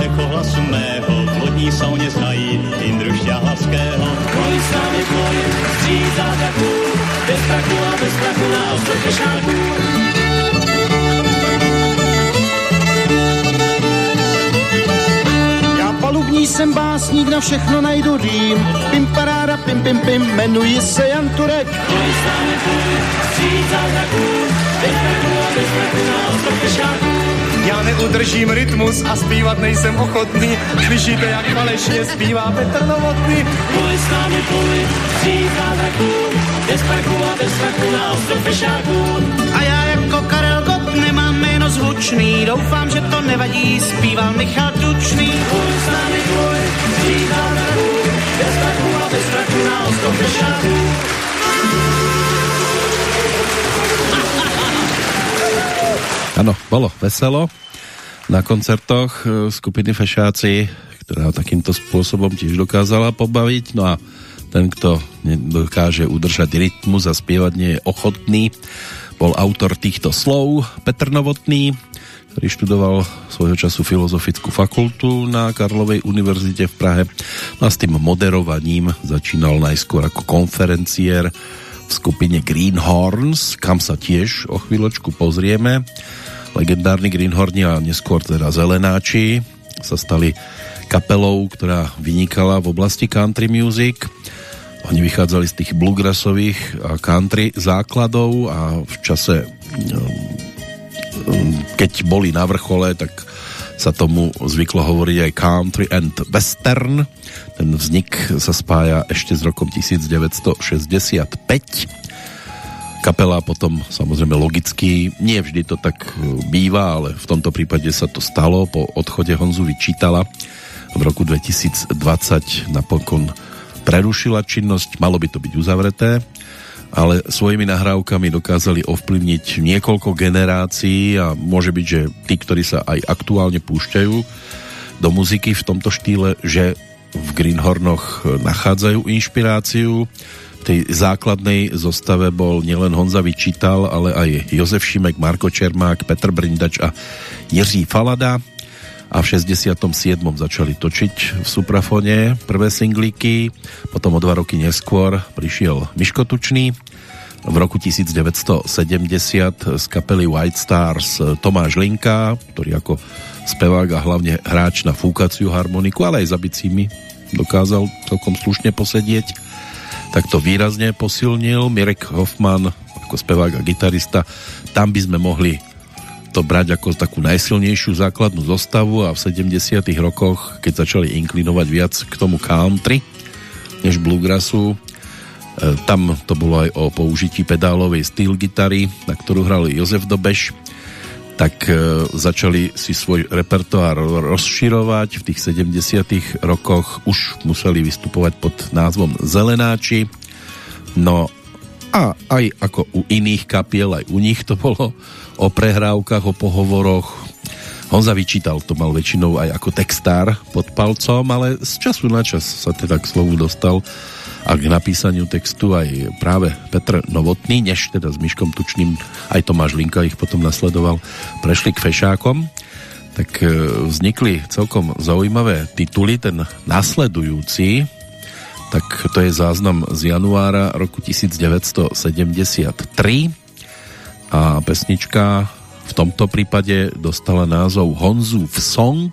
echo hlasu mého, v lodní sauně znají Indru Šťahlaského. Pluj s námi pluj, stříl zázraků, bez strachu a bez strachu na ostrov pešáků. Já palubní jsem básník, na všechno najdu rým. Pim paráda, pim pim pim, jmenuji se Jan Turek. Bez a bez na. Já neudržím rytmus a zpívat nejsem ochotný. Slyšíte, jak falešně zpívá Petr Novotný. Pluj s námi pluj, stříl zázraků, bez strachu a bez strachu na ostrov. A já jako Karel Gott nemám jméno zvučný, doufám, že to nevadí, zpíval Michal Tučný. Námi pluj, stříl zázraků, bez strachu a. Áno, bolo veselo na koncertoch e, skupiny Fešáci, ktorá takýmto spôsobom tiež dokázala pobaviť. No a ten, kto dokáže udržať rytmus a spievať nie je ochotný, bol autor týchto slov Petr Novotný, ktorý študoval svojho času filozofickú fakultu na Karlovej univerzite v Prahe. A s tým moderovaním začínal najskôr ako konferenciér v skupine Greenhorns, kam sa tiež o chvíľočku pozrieme. Legendárni Greenhorni a neskôr teda Zelenáči sa stali kapelou, ktorá vynikala v oblasti country music. Oni vychádzali z tých bluegrassových a country základov a v čase keď boli na vrchole, tak sa tomu zvyklo hovoriť aj country and western. Ten vznik sa spája ešte s rokom 1965. Kapela potom samozrejme logicky, nie vždy to tak býva, ale v tomto prípade sa to stalo. Po odchode Honzu vyčítala v roku 2020 napokon prerušila činnosť, malo by to byť uzavreté, ale svojimi nahrávkami dokázali ovplyvniť niekoľko generácií a môže byť, že tí, ktorí sa aj aktuálne púšťajú do muziky v tomto štýle, že v Greenhornoch nachádzajú inšpiráciu. V tej základnej zostave bol nielen Honza Vyčítal, ale aj Jozef Šimek, Marko Čermák, Petr Brindač a Jiří Falada a v 67. začali točiť v Suprafone prvé singlíky, potom o dva roky neskôr prišiel Miško Tučný, v roku 1970 z kapely White Stars Tomáš Linka, ktorý ako spevák a hlavne hráč na fúkaciu harmoniku, ale aj za bicími dokázal celkom slušne posedieť tak to výrazne posilnil Mirek Hoffman ako spevák a gitarista. Tam by sme mohli to brať ako takú najsilnejšiu základnú zostavu a v 70 rokoch, keď začali inklinovať viac k tomu country než bluegrassu, e, tam to bolo aj o použití pedálovej steel gitary, na ktorú hral Jozef Dobeš, tak e, začali si svoj repertoár rozširovať. V tých 70 rokoch už museli vystupovať pod názvom Zelenáči. No a aj ako u iných kapiel, aj u nich to bolo o prehrávkach, o pohovoroch. Honza vyčítal, to mal väčšinou aj ako textár pod palcom, ale z času na čas sa teda k slovu dostal a k napísaniu textu aj práve Petr Novotný, než teda s Myškom Tučným, aj Tomáš Linka ich potom nasledoval, prešli k fešákom, tak e, vznikli celkom zaujímavé tituly, ten nasledujúci, tak to je záznam z januára roku 1973 a pesnička v tomto prípade dostala názov Honzu v Song,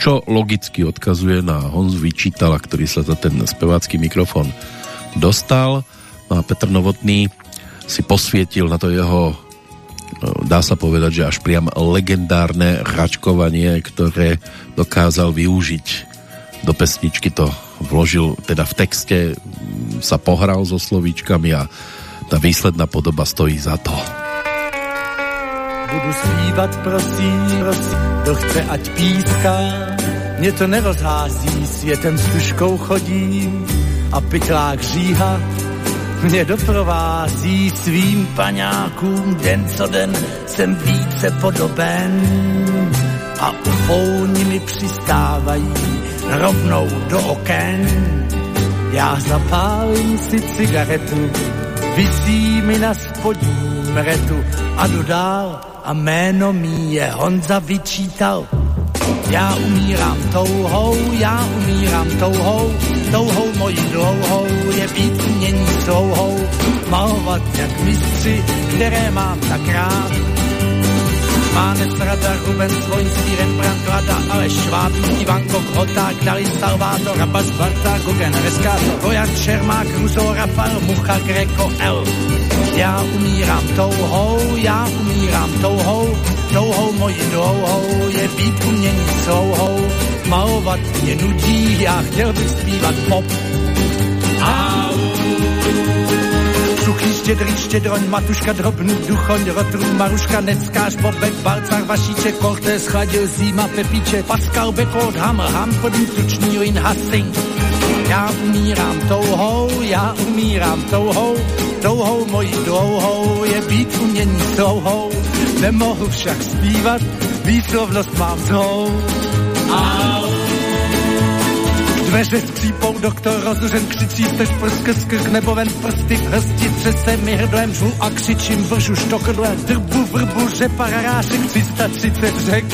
čo logicky odkazuje na Honzu Vyčítala, ktorý sa za ten spevácky mikrofón dostal. No a Petr Novotný si posvietil na to jeho no, dá sa povedať, že až priam legendárne hračkovanie, ktoré dokázal využiť do pesničky to vložil teda v texte sa pohral so slovíčkami a ta výsledná podoba stojí za to. Budu zpívat, prosím, prosím, kdo chce, ať píská. Mě to nerozhází, světem s tuškou chodím a pytlák říha mě doprovází svým paňákům den co den jsem více podoben a ufouni mi přistávají rovnou do oken. Já zapálím si cigaretu, Vysí mi na spodním retu a dodal a jméno mý je Honza vyčítal. Já umírám touhou, já umírám touhou, touhou mojí dlouhou je být umění souhou, malovat jak mistři, které mám tak rád Mánes, Rada, Ruben, Svojinský, Rembrandt, Klada, Aleš Šváb, Ivan Kok, Hoták, Dali, Salvátor, Rabas, Barta, Gogen, Reska, Vojan, Čermák, Ruzo, Rafal, Mucha, Greko, L. Já umírám touhou, já umírám touhou, touhou mojí dlouhou je být umění souhou, malovat mě nudí, já chtěl bych zpívat pop. Suchý, štědrý, štědroň, matuška, drobný, duchoň, rotru, maruška, neckář, bobek, balcar, vašíček, kortés, chladil, zima, pepíče, Pascal, Bekold, Hammer, Hamfordin, tučný, Lin, Hastings. Já umírám touhou, já umírám touhou, touhou mojí dlouhou je být umění souhou. Nemohu však zpívat, výslovnost mám zlou. Au. Dveře skřípou, doktor rozuřen křičí, jste prsk skrk nebo ven prsty v hrsti, třese mi hrdlem žvu a křičím, vržu štokrdle, drbu, vrbu, řepa, rarášek, 330 řek.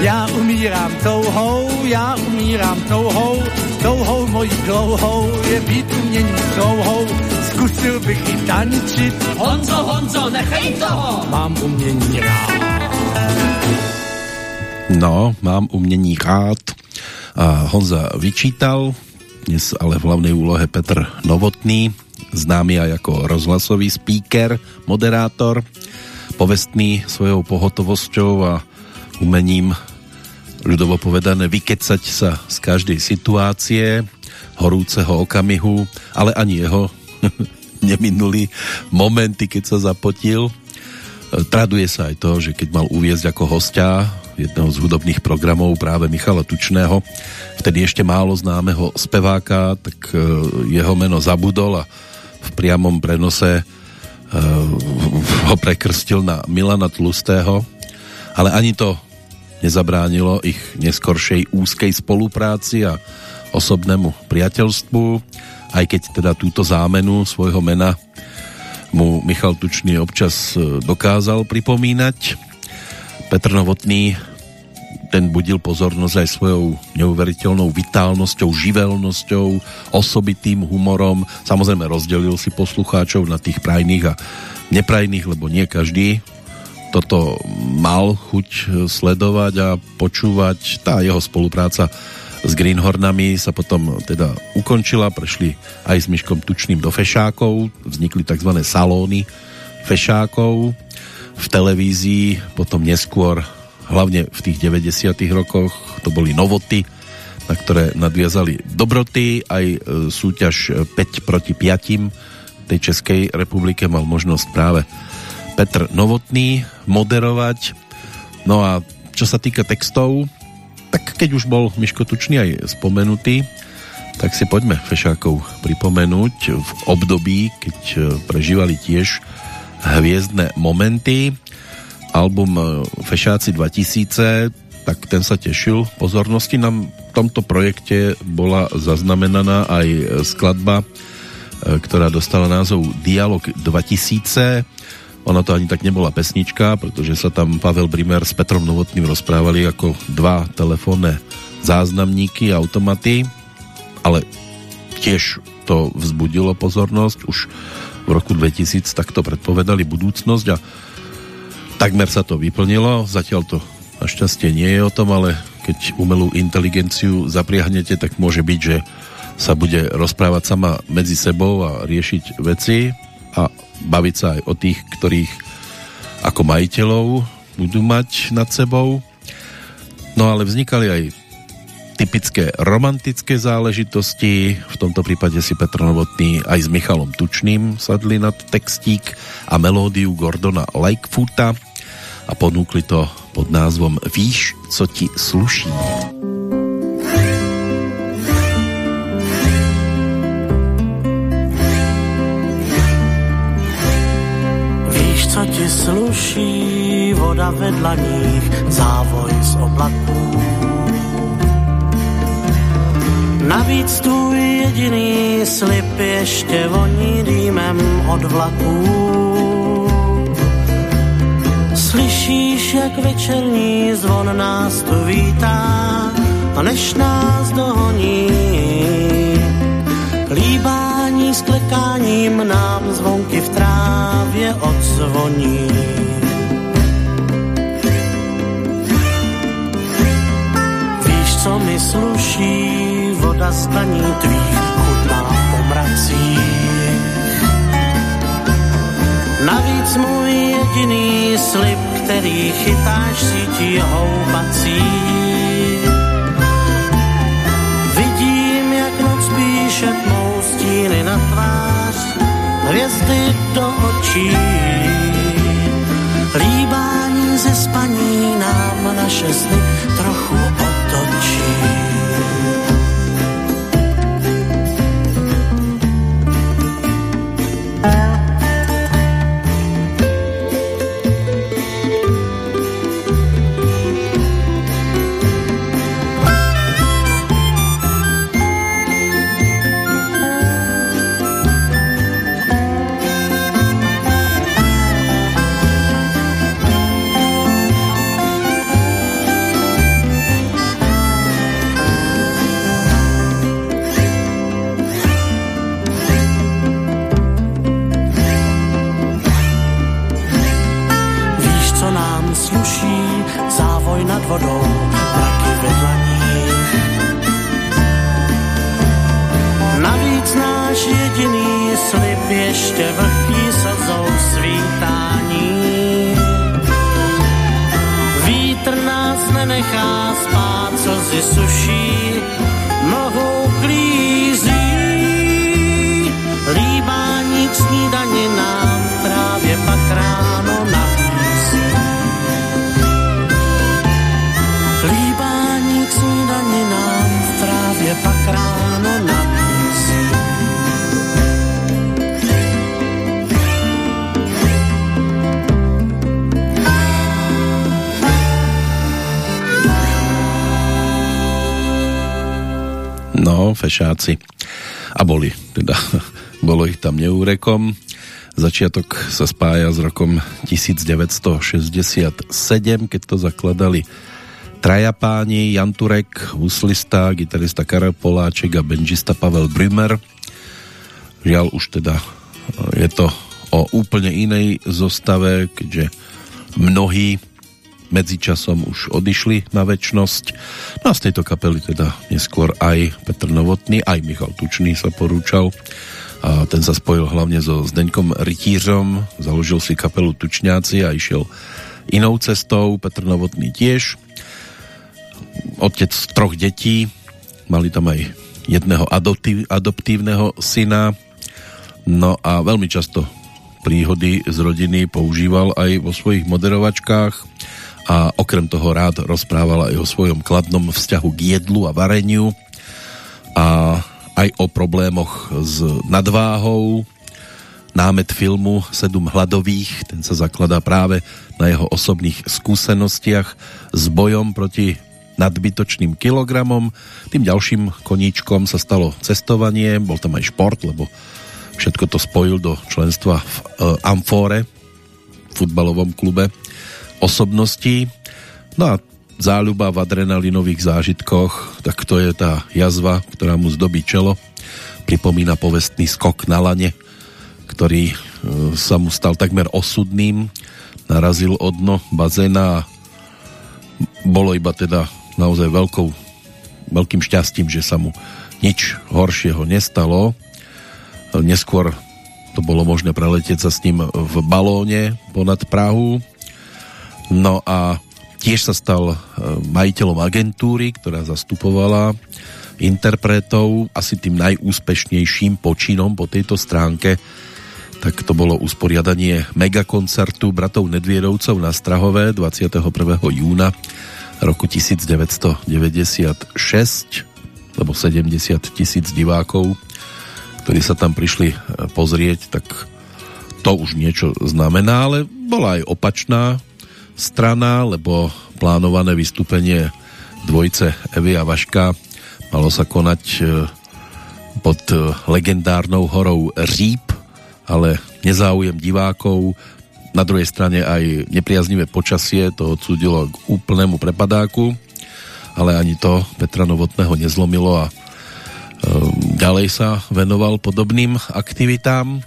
Já umírám touhou, já umírám touhou, touhou mojí dlouhou je být umění dlouhou. Zkusil bych i tančit. Honzo, Honzo, nechej toho! Mám umění rád. No, mám umění rád Honza vyčítal, dnes ale v hlavnej úlohe Petr Novotný, známy aj ako rozhlasový speaker, moderátor, povestný svojou pohotovosťou a umením ľudovo povedané vykecať sa z každej situácie, horúceho okamihu, ale ani jeho neminuli momenty, keď sa zapotil. Traduje sa aj to, že keď mal uviezť ako hostia jedného z hudobných programov práve Michala Tučného, vtedy ešte málo známeho speváka, tak e, jeho meno zabudol a v priamom prenose e, ho prekrstil na Milana Tlustého, ale ani to nezabránilo ich neskoršej úzkej spolupráci a osobnému priateľstvu, aj keď teda túto zámenu svojho mena mu Michal Tučný občas e, dokázal pripomínať. Petr Novotný ten budil pozornosť aj svojou neuveriteľnou vitálnosťou, živelnosťou, osobitým humorom. Samozrejme rozdelil si poslucháčov na tých prajných a neprajných, lebo nie každý toto mal chuť sledovať a počúvať. Tá jeho spolupráca s Greenhornami sa potom teda ukončila, prešli aj s Myškom Tučným do Fešákov, vznikli tzv. salóny fešákov v televízii, potom neskôr, hlavne v tých 90 rokoch, to boli novoty, na ktoré nadviazali dobroty, aj e, súťaž 5 proti 5 tej Českej republike mal možnosť práve Petr Novotný moderovať. No a čo sa týka textov, tak keď už bol Miško Tučný aj spomenutý, tak si poďme Fešákov pripomenúť v období, keď e, prežívali tiež hviezdne momenty. Album e, Fešáci 2000, tak ten sa tešil pozornosti. V tomto projekte bola zaznamenaná aj skladba, e, ktorá dostala názov Dialog 2000. Ona to ani tak nebola pesnička, pretože sa tam Pavel Brimer s Petrom Novotným rozprávali ako dva telefónne záznamníky, automaty ale tiež to vzbudilo pozornosť. Už v roku 2000 takto predpovedali budúcnosť a takmer sa to vyplnilo. Zatiaľ to našťastie nie je o tom, ale keď umelú inteligenciu zapriahnete, tak môže byť, že sa bude rozprávať sama medzi sebou a riešiť veci a baviť sa aj o tých, ktorých ako majiteľov budú mať nad sebou. No ale vznikali aj typické romantické záležitosti. V tomto prípade si Petr Novotný aj s Michalom Tučným sadli nad textík a melódiu Gordona Lightfoota a ponúkli to pod názvom Víš, co ti sluší. Víš, co ti sluší, voda ve dlaních, závoj z oblaků Navíc tu jediný slib ještě voní dýmem od vlaků. Slyšíš, jak večerní zvon nás tu vítá, a než nás dohoní, líbání s klekáním nám zvonky v trávě odzvoní. Víš, co mi sluší, voda z tvých chutná po. Navíc můj jediný slib, který chytáš sítí houbací. Vidím, jak noc píše tmou stíny na tvář, hvězdy do očí. Líbání ze spaní nám naše sny trochu otočí. Neúrekom. Začiatok sa spája s rokom 1967, keď to zakladali traja páni, Jan Turek, huslista, gitarista Karel Poláček a benžista Pavel Brymer. Žiaľ už teda je to o úplne inej zostave, keďže mnohí medzičasom už odišli na väčnosť. No a z tejto kapely teda neskôr aj Petr Novotný, aj Michal Tučný sa porúčal a ten sa spojil hlavne so Zdeňkom Rytířom, založil si kapelu Tučňáci a išiel inou cestou, Petr Novotný tiež. Otec troch detí, mali tam aj jedného adoptív, adoptívneho syna, no a veľmi často príhody z rodiny používal aj vo svojich moderovačkách a okrem toho rád rozprával aj o svojom kladnom vzťahu k jedlu a vareniu a aj o problémoch s nadváhou. Námet filmu Sedm hladových, ten sa zakladá práve na jeho osobných skúsenostiach s bojom proti nadbytočným kilogramom. Tým ďalším koníčkom sa stalo cestovanie, bol tam aj šport, lebo všetko to spojil do členstva v uh, Amfore, futbalovom klube osobností. No a záľuba v adrenalinových zážitkoch, tak to je tá jazva, ktorá mu zdobí čelo. Pripomína povestný skok na lane, ktorý uh, sa mu stal takmer osudným. Narazil o dno bazéna a bolo iba teda naozaj veľkou, veľkým šťastím, že sa mu nič horšieho nestalo Neskôr to bolo možné preletieť sa s ním v balóne ponad Prahu. No a tiež sa stal e, majiteľom agentúry, ktorá zastupovala interpretov. Asi tým najúspešnejším počinom po tejto stránke tak to bolo usporiadanie megakoncertu bratov Nedvierovcov na Strahové 21. júna roku 1996 lebo 70 tisíc divákov ktorí sa tam prišli e, pozrieť, tak to už niečo znamená, ale bola aj opačná strana, lebo plánované vystúpenie dvojce Evy a Vaška malo sa konať e, pod e, legendárnou horou Říp, ale nezáujem divákov, na druhej strane aj nepriaznivé počasie to odsúdilo k úplnému prepadáku, ale ani to Petra Novotného nezlomilo a Ehm, ďalej sa venoval podobným aktivitám.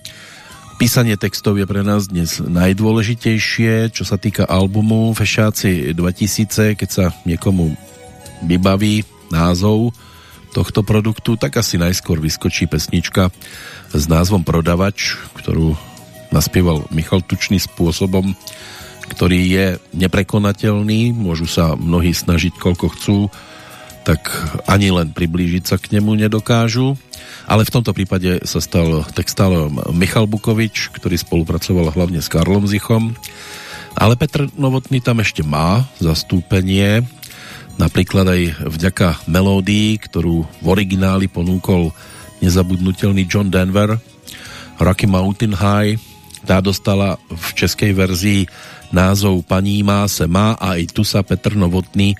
Písanie textov je pre nás dnes najdôležitejšie, čo sa týka albumu Fešáci 2000, keď sa niekomu vybaví názov tohto produktu, tak asi najskôr vyskočí pesnička s názvom Prodavač, ktorú naspieval Michal Tučný spôsobom, ktorý je neprekonateľný, môžu sa mnohí snažiť koľko chcú, tak ani len priblížiť sa k nemu nedokážu. Ale v tomto prípade sa stal textálom Michal Bukovič, ktorý spolupracoval hlavne s Karlom Zichom. Ale Petr Novotný tam ešte má zastúpenie, napríklad aj vďaka melódii, ktorú v origináli ponúkol nezabudnutelný John Denver, Rocky Mountain High, tá dostala v českej verzii názov Paní má se má a i tu sa Petr Novotný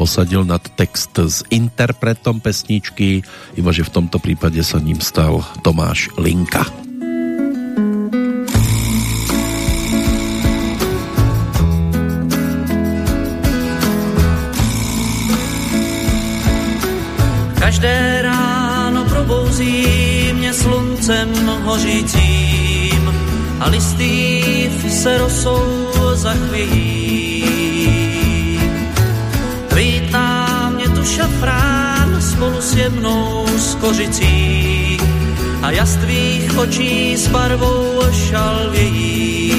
posadil nad text s interpretom pesničky, iba že v tomto prípade sa ním stal Tomáš Linka. Každé ráno probouzí mě sluncem hořícím a listý se rosou zachvějí tu šafrán spolu s jemnou skořicí a jas tvých očí s barvou šalvějí.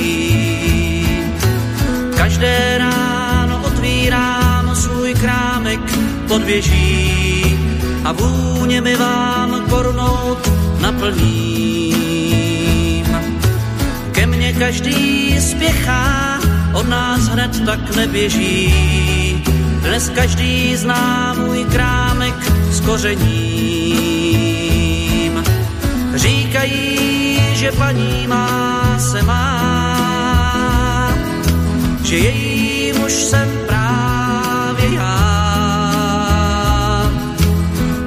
Každé ráno otvírám svůj krámek pod věží a vůně mi vám kornout naplním. Ke mně každý spěchá, od nás hned tak neběží dnes každý zná můj krámek s kořením. Říkají, že paní má se má, že její muž jsem právě já.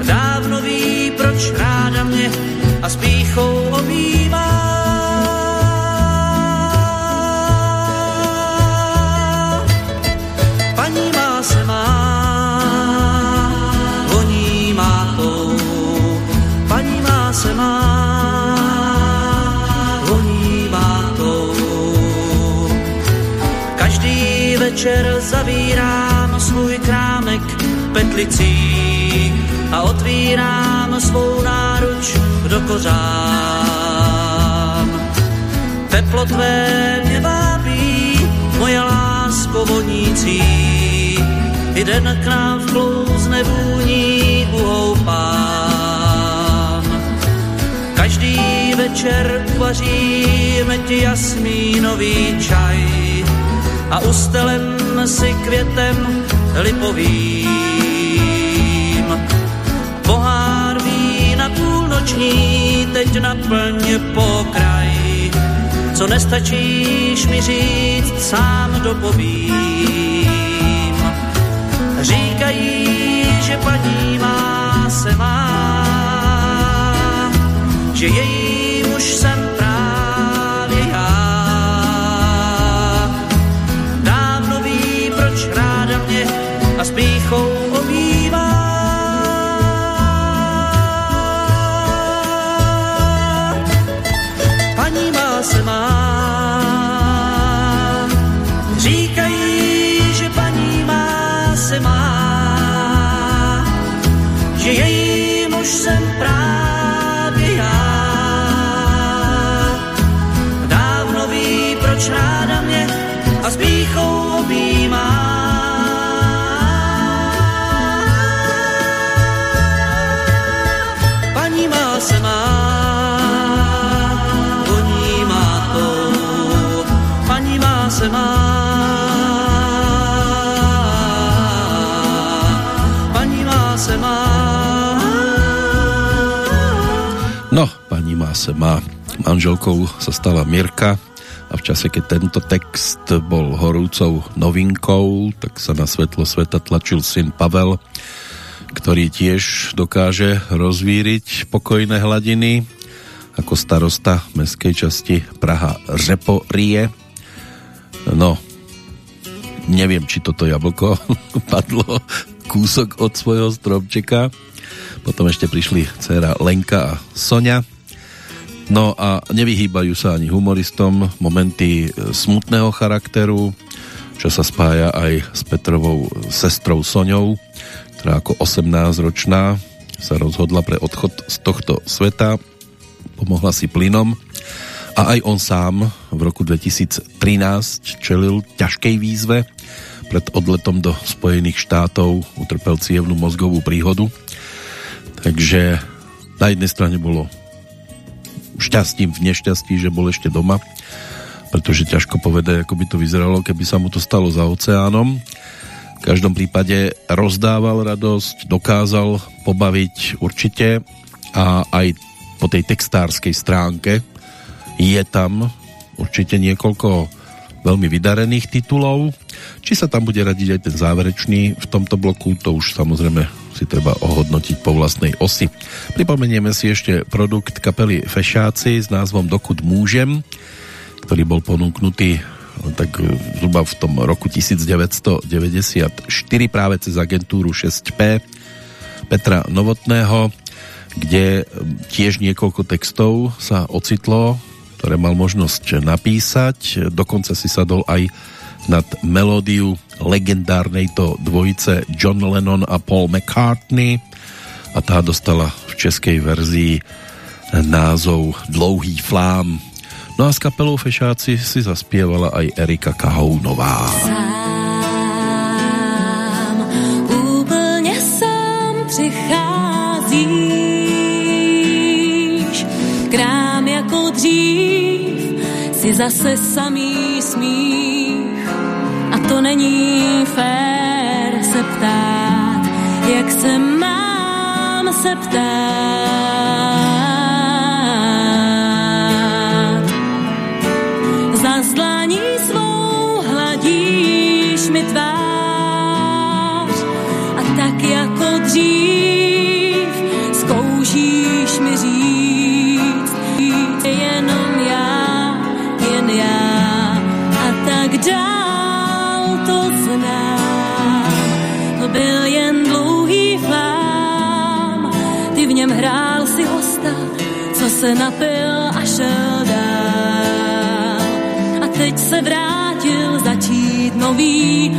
Dávno ví, proč ráda mě a s píchou objímá. večer zavírám svůj krámek petlicí a otvírám svou náruč do kořán. Teplo tvé mě vábí, moje lásko vonící, i den k nám vklouzne vůní uhoupám. Večer uvaříme ti jasmínový čaj a ustelem si květem lipovým. Pohár vína půlnoční teď naplně pokraj, co nestačíš mi říct, sám dopovím. Říkají, že paní má se má, že její že její muž jsem se má. Paní má se má. No, pani má se má. Manželkou sa stala Mirka a v čase, keď tento text bol horúcou novinkou, tak sa na svetlo sveta tlačil syn Pavel, ktorý tiež dokáže rozvíriť pokojné hladiny ako starosta mestskej časti Praha Řeporie. No, neviem, či toto jablko padlo kúsok od svojho stromčeka. Potom ešte prišli dcera Lenka a Sonia. No a nevyhýbajú sa ani humoristom momenty smutného charakteru, čo sa spája aj s Petrovou sestrou Soňou, ktorá ako 18-ročná sa rozhodla pre odchod z tohto sveta, pomohla si plynom a aj on sám v roku 2013 čelil ťažkej výzve. Pred odletom do Spojených štátov utrpel cievnu mozgovú príhodu. Takže na jednej strane bolo šťastím v nešťastí, že bol ešte doma, pretože ťažko povedať, ako by to vyzeralo, keby sa mu to stalo za oceánom. V každom prípade rozdával radosť, dokázal pobaviť určite a aj po tej textárskej stránke je tam určite niekoľko veľmi vydarených titulov. Či sa tam bude radiť aj ten záverečný v tomto bloku, to už samozrejme si treba ohodnotiť po vlastnej osi. Pripomenieme si ešte produkt kapely Fešáci s názvom Dokud môžem, ktorý bol ponúknutý tak zhruba v tom roku 1994 práve cez agentúru 6P Petra Novotného, kde tiež niekoľko textov sa ocitlo, ktoré mal možnosť napísať. Dokonca si sadol aj nad melódiu legendárnej to dvojice John Lennon a Paul McCartney a tá dostala v českej verzii názov Dlouhý flám. No a s kapelou Fešáci si zaspievala aj Erika Kahounová. Sám, zase samý smích a to není fér se ptát, jak se mám se ptát. Se napil a šel dál. A teď se vrátil začít nový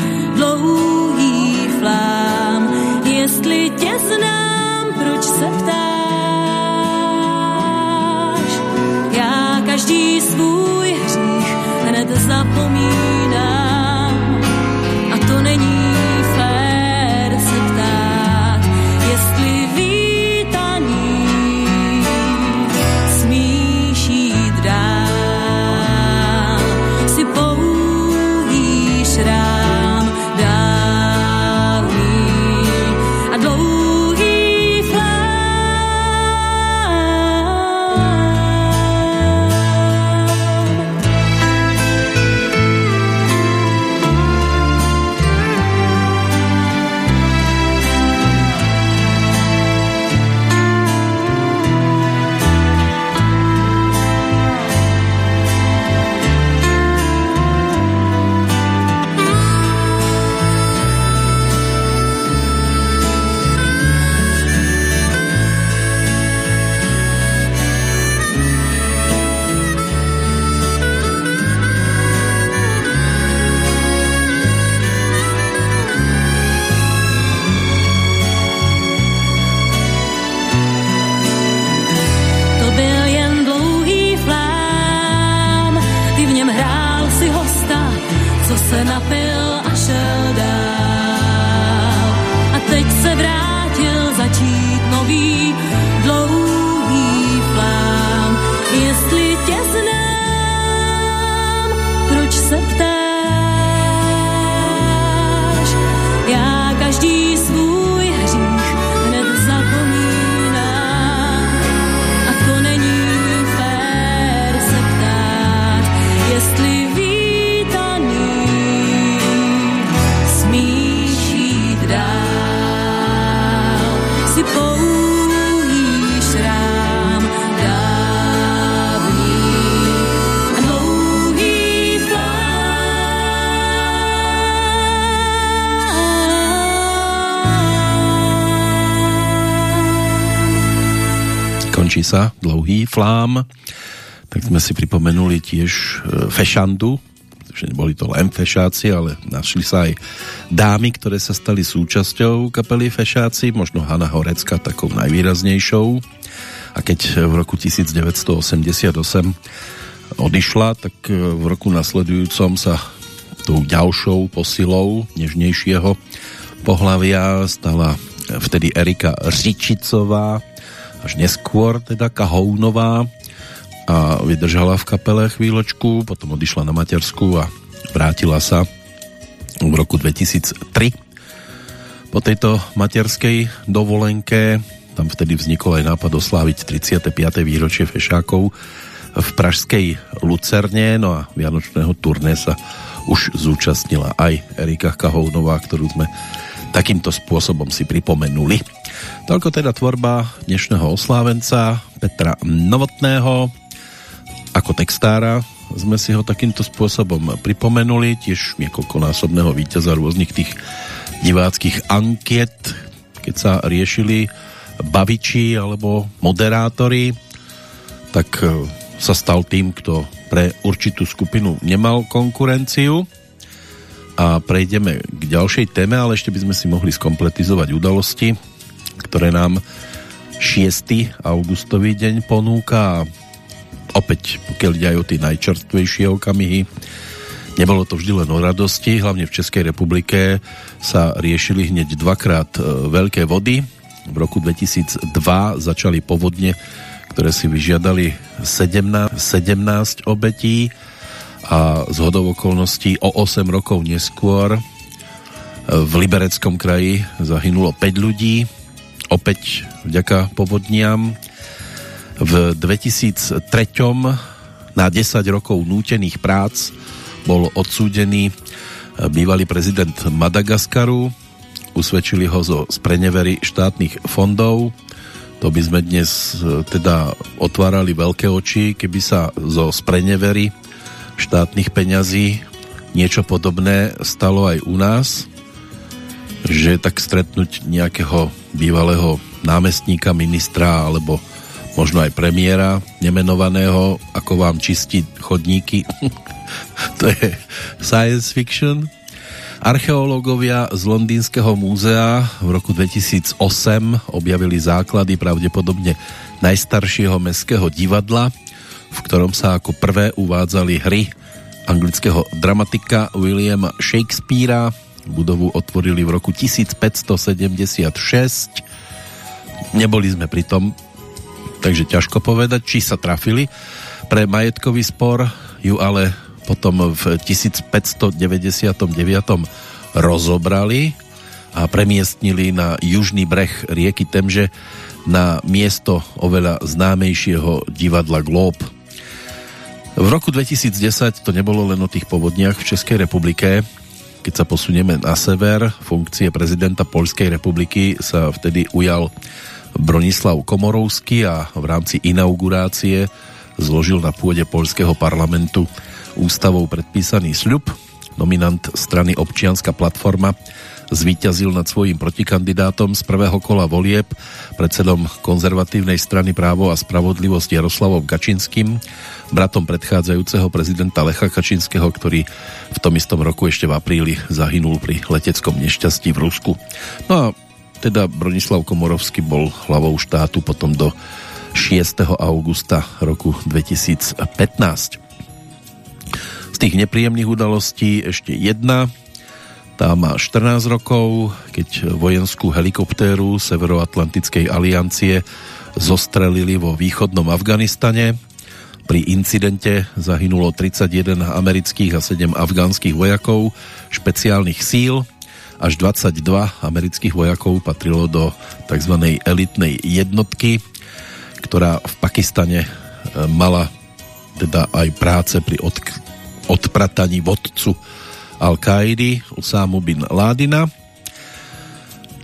sa dlouhý flám, tak sme si pripomenuli tiež e, fešandu, že neboli to len fešáci, ale našli sa aj dámy, ktoré sa stali súčasťou kapely fešáci, možno Hanna Horecka takou najvýraznejšou. A keď v roku 1988 odišla, tak e, v roku nasledujúcom sa tou ďalšou posilou nežnejšieho pohlavia stala vtedy Erika Řičicová, až neskôr teda Kahounová a vydržala v kapele chvíľočku, potom odišla na matersku a vrátila sa v roku 2003 po tejto materskej dovolenke tam vtedy vznikol aj nápad osláviť 35. výročie fešákov v pražskej Lucerne no a vianočného turné sa už zúčastnila aj Erika Kahounová, ktorú sme takýmto spôsobom si pripomenuli. Toľko teda tvorba dnešného oslávenca Petra Novotného. Ako textára sme si ho takýmto spôsobom pripomenuli, tiež niekoľkonásobného víťaza rôznych tých diváckých ankiet, keď sa riešili baviči alebo moderátori, tak e, sa stal tým, kto pre určitú skupinu nemal konkurenciu a prejdeme k ďalšej téme, ale ešte by sme si mohli skompletizovať udalosti, ktoré nám 6. augustový deň ponúka opäť, pokiaľ ide aj o tie najčerstvejšie okamihy, nebolo to vždy len o radosti, hlavne v Českej republike sa riešili hneď dvakrát e, veľké vody. V roku 2002 začali povodne, ktoré si vyžiadali 17, 17 obetí a z hodov okolností o 8 rokov neskôr v Libereckom kraji zahynulo 5 ľudí, opäť vďaka povodniam. V 2003 na 10 rokov nútených prác bol odsúdený bývalý prezident Madagaskaru. Usvedčili ho zo sprenevery štátnych fondov. To by sme dnes e, teda otvárali veľké oči, keby sa zo sprenevery štátnych peňazí niečo podobné stalo aj u nás že tak stretnúť nejakého bývalého námestníka, ministra alebo možno aj premiéra nemenovaného, ako vám čistí chodníky. to je science fiction. Archeológovia z Londýnskeho múzea v roku 2008 objavili základy pravdepodobne najstaršieho mestského divadla, v ktorom sa ako prvé uvádzali hry anglického dramatika Williama Shakespearea. Budovu otvorili v roku 1576. Neboli sme pri tom, takže ťažko povedať, či sa trafili. Pre majetkový spor ju ale potom v 1599 rozobrali a premiestnili na južný breh rieky Temže na miesto oveľa známejšieho divadla Glob. V roku 2010 to nebolo len o tých povodniach v Českej republike. Keď sa posunieme na sever, funkcie prezidenta Polskej republiky sa vtedy ujal Bronislav Komorovský a v rámci inaugurácie zložil na pôde Polského parlamentu ústavou predpísaný sľub. Nominant strany Občianská platforma zvíťazil nad svojím protikandidátom z prvého kola volieb predsedom konzervatívnej strany Právo a spravodlivosť Jaroslavom Kačinským, bratom predchádzajúceho prezidenta Lecha Kačinského, ktorý v tom istom roku ešte v apríli zahynul pri leteckom nešťastí v Rusku. No a teda Bronislav Komorovský bol hlavou štátu potom do 6. augusta roku 2015. Z tých nepríjemných udalostí ešte jedna. Tá má 14 rokov, keď vojenskú helikoptéru Severoatlantickej aliancie zostrelili vo východnom Afganistane. Pri incidente zahynulo 31 amerických a 7 afgánskych vojakov špeciálnych síl. Až 22 amerických vojakov patrilo do tzv. elitnej jednotky, ktorá v Pakistane e, mala teda aj práce pri odk odprataní vodcu Al-Kaidy Usámu bin Ládina.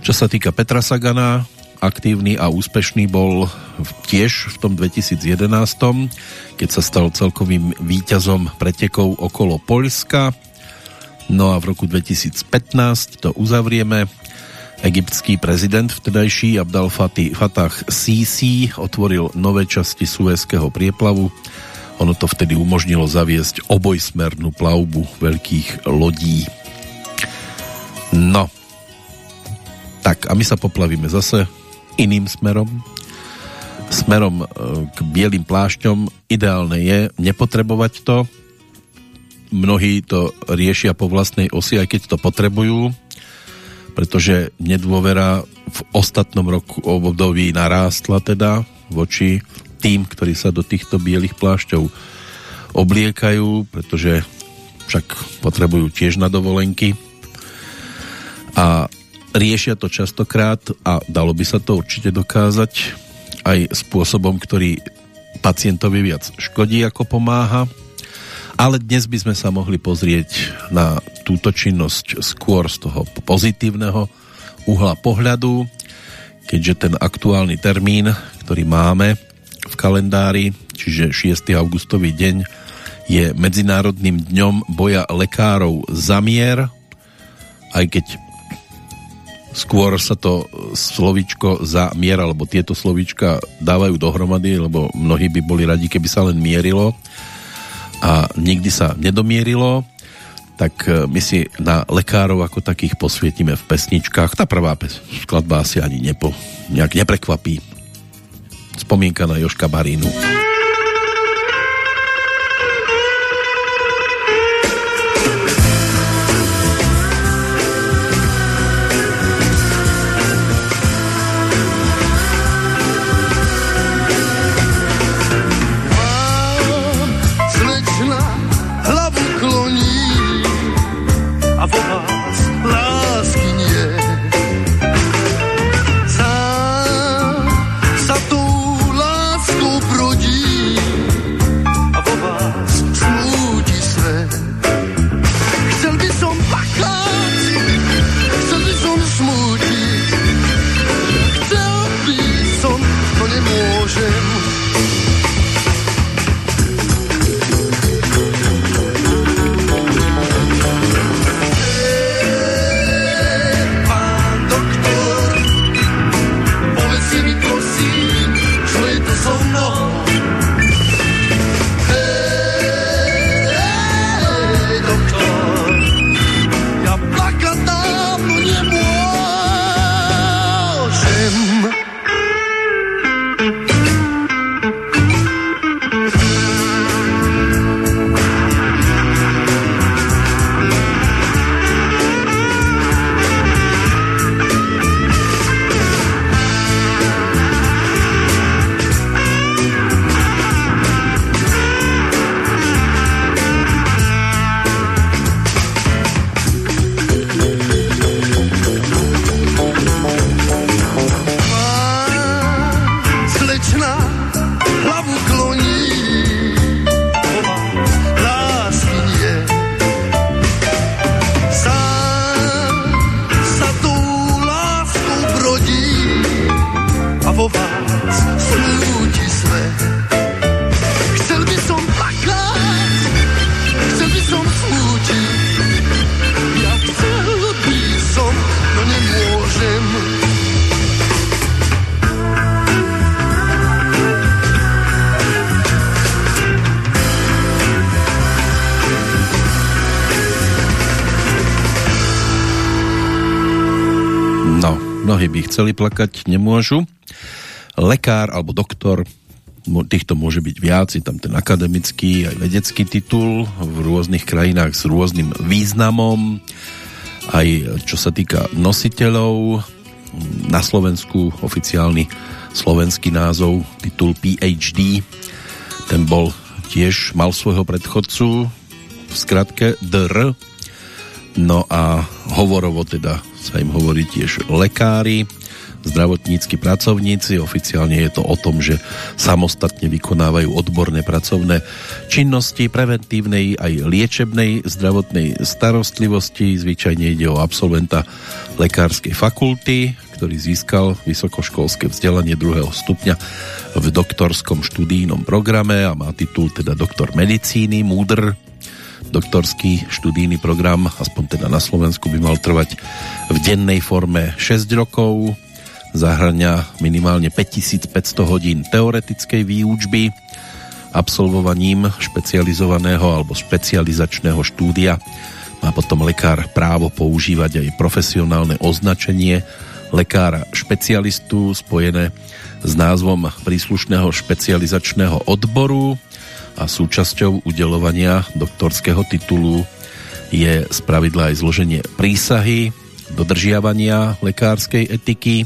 Čo sa týka Petra Sagana, aktívny a úspešný bol tiež v tom 2011, keď sa stal celkovým víťazom pretekov okolo Poľska. No a v roku 2015 to uzavrieme. Egyptský prezident vtedajší Abdel Fattah Sisi otvoril nové časti Suezského prieplavu ono to vtedy umožnilo zaviesť obojsmernú plavbu veľkých lodí. No. Tak a my sa poplavíme zase iným smerom. Smerom e, k bielým plášťom ideálne je nepotrebovať to. Mnohí to riešia po vlastnej osi, aj keď to potrebujú, pretože nedôvera v ostatnom roku období narástla teda voči tým, ktorí sa do týchto bielých plášťov obliekajú, pretože však potrebujú tiež na dovolenky a riešia to častokrát a dalo by sa to určite dokázať aj spôsobom, ktorý pacientovi viac škodí ako pomáha. Ale dnes by sme sa mohli pozrieť na túto činnosť skôr z toho pozitívneho uhla pohľadu, keďže ten aktuálny termín, ktorý máme, v kalendári, čiže 6. augustový deň, je Medzinárodným dňom boja lekárov za mier, aj keď skôr sa to slovičko za mier, alebo tieto slovička dávajú dohromady, lebo mnohí by boli radi, keby sa len mierilo a nikdy sa nedomierilo, tak e, my si na lekárov ako takých posvietime v pesničkách. Tá prvá skladba asi ani nepo, nejak neprekvapí spomienka na Joška Barínu. Mnohí by chceli plakať, nemôžu. Lekár alebo doktor, týchto môže byť viac, je tam ten akademický aj vedecký titul v rôznych krajinách s rôznym významom, aj čo sa týka nositeľov, na Slovensku oficiálny slovenský názov, titul PhD, ten bol tiež, mal svojho predchodcu v skratke DR, no a hovorovo teda sa im hovorí tiež lekári, zdravotníckí pracovníci. Oficiálne je to o tom, že samostatne vykonávajú odborné pracovné činnosti preventívnej aj liečebnej zdravotnej starostlivosti. Zvyčajne ide o absolventa lekárskej fakulty, ktorý získal vysokoškolské vzdelanie druhého stupňa v doktorskom študijnom programe a má titul teda doktor medicíny, múdr doktorský študijný program, aspoň teda na Slovensku by mal trvať v dennej forme 6 rokov, zahrania minimálne 5500 hodín teoretickej výučby, absolvovaním špecializovaného alebo špecializačného štúdia. Má potom lekár právo používať aj profesionálne označenie lekára špecialistu spojené s názvom príslušného špecializačného odboru a súčasťou udelovania doktorského titulu je spravidla aj zloženie prísahy, dodržiavania lekárskej etiky,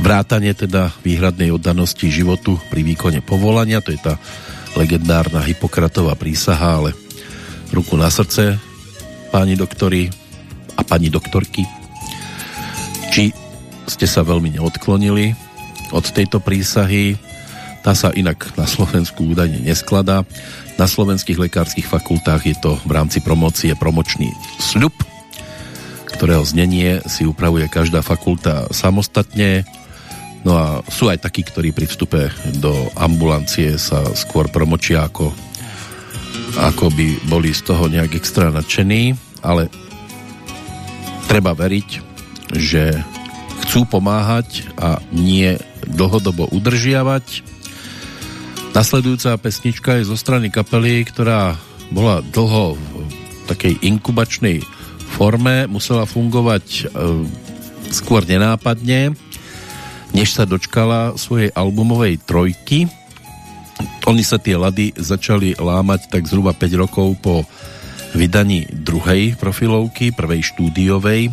vrátanie teda výhradnej oddanosti životu pri výkone povolania, to je tá legendárna Hippokratová prísaha, ale ruku na srdce, páni doktori a pani doktorky, či ste sa veľmi neodklonili od tejto prísahy, tá sa inak na Slovensku údajne neskladá. Na slovenských lekárskych fakultách je to v rámci promócie promočný sľub, ktorého znenie si upravuje každá fakulta samostatne. No a sú aj takí, ktorí pri vstupe do ambulancie sa skôr promočia ako, ako by boli z toho nejak extra nadšení, ale treba veriť, že chcú pomáhať a nie dlhodobo udržiavať Nasledujúca pesnička je zo strany kapely, ktorá bola dlho v takej inkubačnej forme, musela fungovať e, skôr nenápadne, než sa dočkala svojej albumovej trojky. Oni sa tie lady začali lámať tak zhruba 5 rokov po vydaní druhej profilovky, prvej štúdiovej,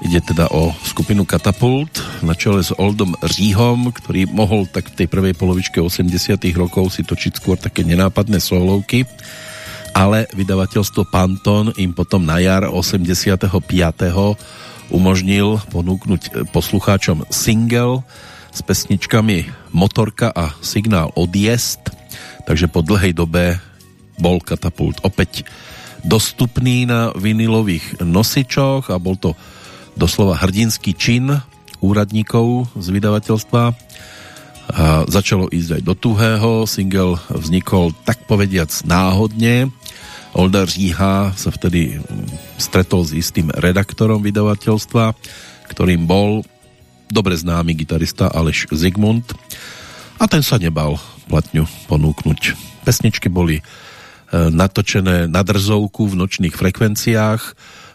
Ide teda o skupinu Katapult na čele s Oldom Říhom, ktorý mohol tak v tej prvej polovičke 80 rokov si točiť skôr také nenápadné solovky, ale vydavateľstvo Panton im potom na jar 85. umožnil ponúknuť poslucháčom single s pesničkami Motorka a Signál odjezd, takže po dlhej dobe bol Katapult opäť dostupný na vinilových nosičoch a bol to doslova hrdinský čin úradníkov z vydavateľstva a začalo ísť aj do tuhého. Single vznikol tak povediac náhodne. Olda Říha sa vtedy stretol s istým redaktorom vydavateľstva, ktorým bol dobre známy gitarista Aleš Zigmund a ten sa nebal platňu ponúknuť. Pesničky boli e, natočené na drzovku v nočných frekvenciách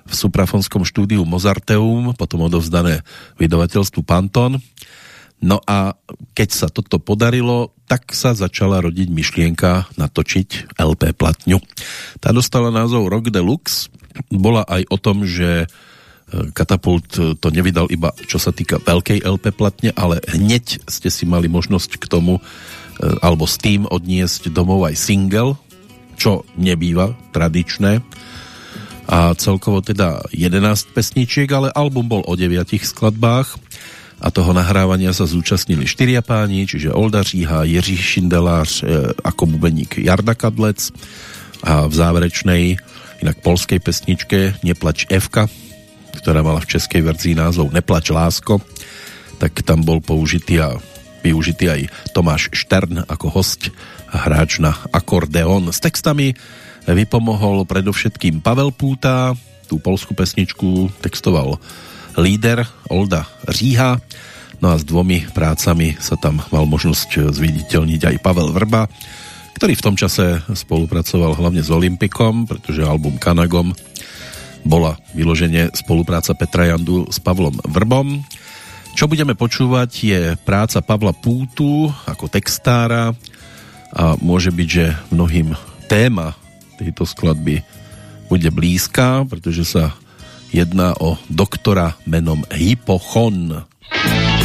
v suprafonskom štúdiu Mozarteum, potom odovzdané vydavateľstvu Panton. No a keď sa toto podarilo, tak sa začala rodiť myšlienka natočiť LP platňu. Tá dostala názov Rock Deluxe. Bola aj o tom, že e, Katapult to nevydal iba čo sa týka veľkej LP platne, ale hneď ste si mali možnosť k tomu e, alebo s tým odniesť domov aj single, čo nebýva tradičné a celkovo teda 11 pesničiek, ale album bol o 9 skladbách. A toho nahrávania sa zúčastnili štyria páni, čiže Olda Říha, Jiří Šindelář e, ako bubeník Jarda Kadlec. A v záverečnej inak polskej pesničke Neplač Evka, ktorá mala v českej verzii názov Neplač lásko, tak tam bol použitý a využitý aj Tomáš Štern ako host a hráč na akordeon s textami vypomohol predovšetkým Pavel Púta, tú polskú pesničku textoval líder Olda Říha, no a s dvomi prácami sa tam mal možnosť zviditeľniť aj Pavel Vrba, ktorý v tom čase spolupracoval hlavne s Olympikom, pretože album Kanagom bola vyloženie spolupráca Petra Jandu s Pavlom Vrbom. Čo budeme počúvať je práca Pavla Pútu ako textára a môže byť, že mnohým téma tejto skladby bude blízka, pretože sa jedná o doktora menom Hypochon. hypochonder,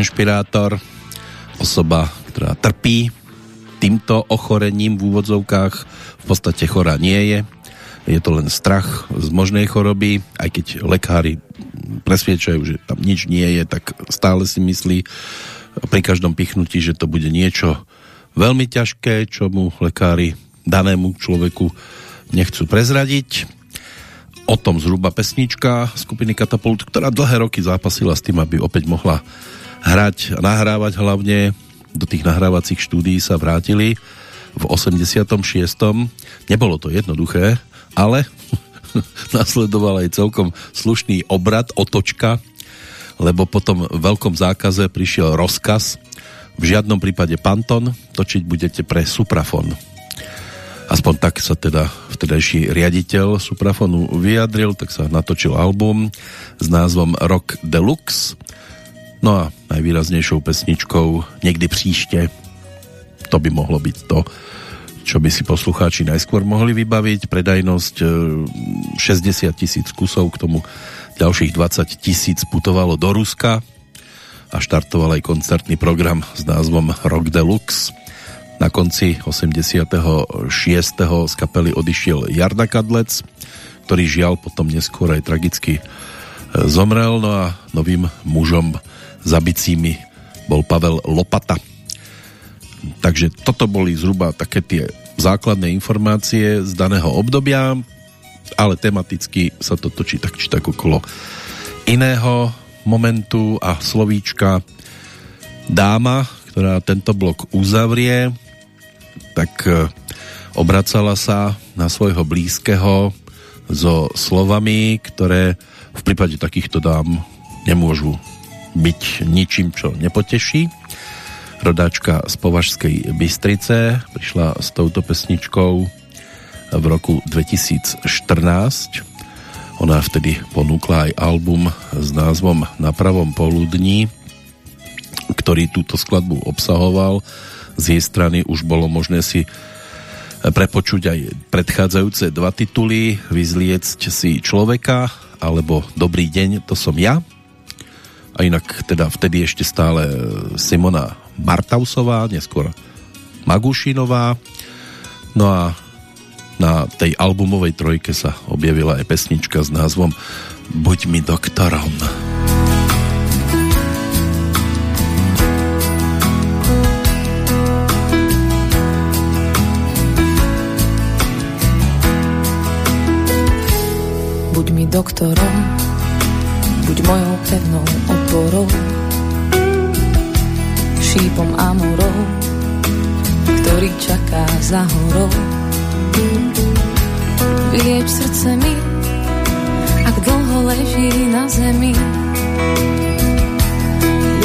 konšpirátor, osoba, ktorá trpí týmto ochorením v úvodzovkách, v podstate chorá nie je, je to len strach z možnej choroby, aj keď lekári presviečajú, že tam nič nie je, tak stále si myslí pri každom pichnutí, že to bude niečo veľmi ťažké, čo mu lekári danému človeku nechcú prezradiť. O tom zhruba pesnička skupiny Katapult, ktorá dlhé roky zápasila s tým, aby opäť mohla hrať nahrávať hlavne. Do tých nahrávacích štúdií sa vrátili v 86. Nebolo to jednoduché, ale nasledoval aj celkom slušný obrad, otočka, lebo po tom veľkom zákaze prišiel rozkaz v žiadnom prípade Panton, točiť budete pre Suprafon. Aspoň tak sa teda vtedajší riaditeľ Suprafonu vyjadril, tak sa natočil album s názvom Rock Deluxe. No a najvýraznejšou pesničkou Niekdy příště to by mohlo byť to, čo by si poslucháči najskôr mohli vybaviť. Predajnosť 60 e, tisíc kusov, k tomu ďalších 20 tisíc putovalo do Ruska a štartoval aj koncertný program s názvom Rock Deluxe. Na konci 86. z kapely odišiel Jarda Kadlec, ktorý žial potom neskôr aj tragicky e, zomrel, no a novým mužom za bicími bol Pavel Lopata. Takže toto boli zhruba také tie základné informácie z daného obdobia, ale tematicky sa to točí tak či tak okolo iného momentu a slovíčka dáma, ktorá tento blok uzavrie, tak e, obracala sa na svojho blízkeho so slovami, ktoré v prípade takýchto dám nemôžu byť ničím, čo nepoteší. Rodáčka z Považskej Bystrice prišla s touto pesničkou v roku 2014. Ona vtedy ponúkla aj album s názvom Na pravom poludní, ktorý túto skladbu obsahoval z jej strany už bolo možné si prepočuť aj predchádzajúce dva tituly Vyzliecť si človeka alebo Dobrý deň, to som ja a inak teda vtedy ešte stále Simona Martausová, neskôr Magušinová no a na tej albumovej trojke sa objavila aj pesnička s názvom Buď mi doktorom. doktorom, buď mojou pevnou oporou, šípom amorov, ktorý čaká za horou. Vylieč srdce mi, ak dlho leží na zemi.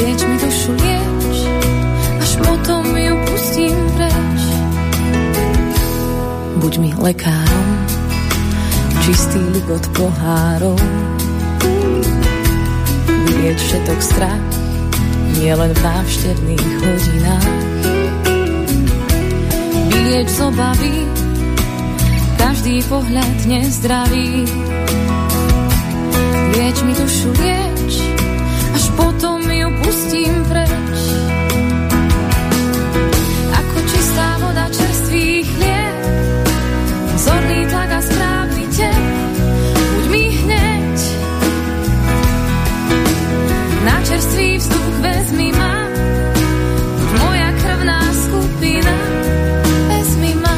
Lieč mi dušu, lieč, až potom ju pustím preč. Buď mi lekárom, čistý ligot pohárov. Vylieť všetok strach, nie len v návštevných hodinách. Vylieč z obavy, každý pohľad nezdravý. Lieč mi dušu, lieč, až potom ju pustím preč. Ako čistá voda čerstvých liek, zorný tlak a správ čerstvý vzduch vezmi ma, moja krvná skupina, vezmi ma.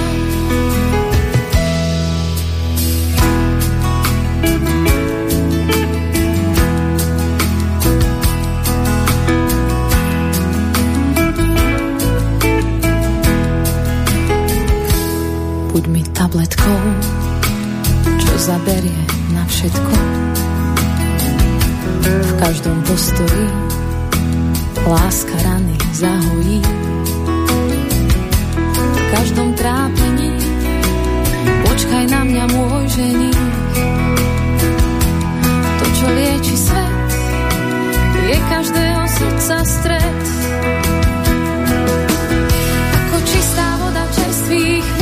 Buď mi tabletkou, čo zaberie na všetko každom postoji láska rany zahojí. V každom trápení počkaj na mňa môj ženík. To, čo lieči svet, je každého srdca stred. Ako čistá voda čerstvých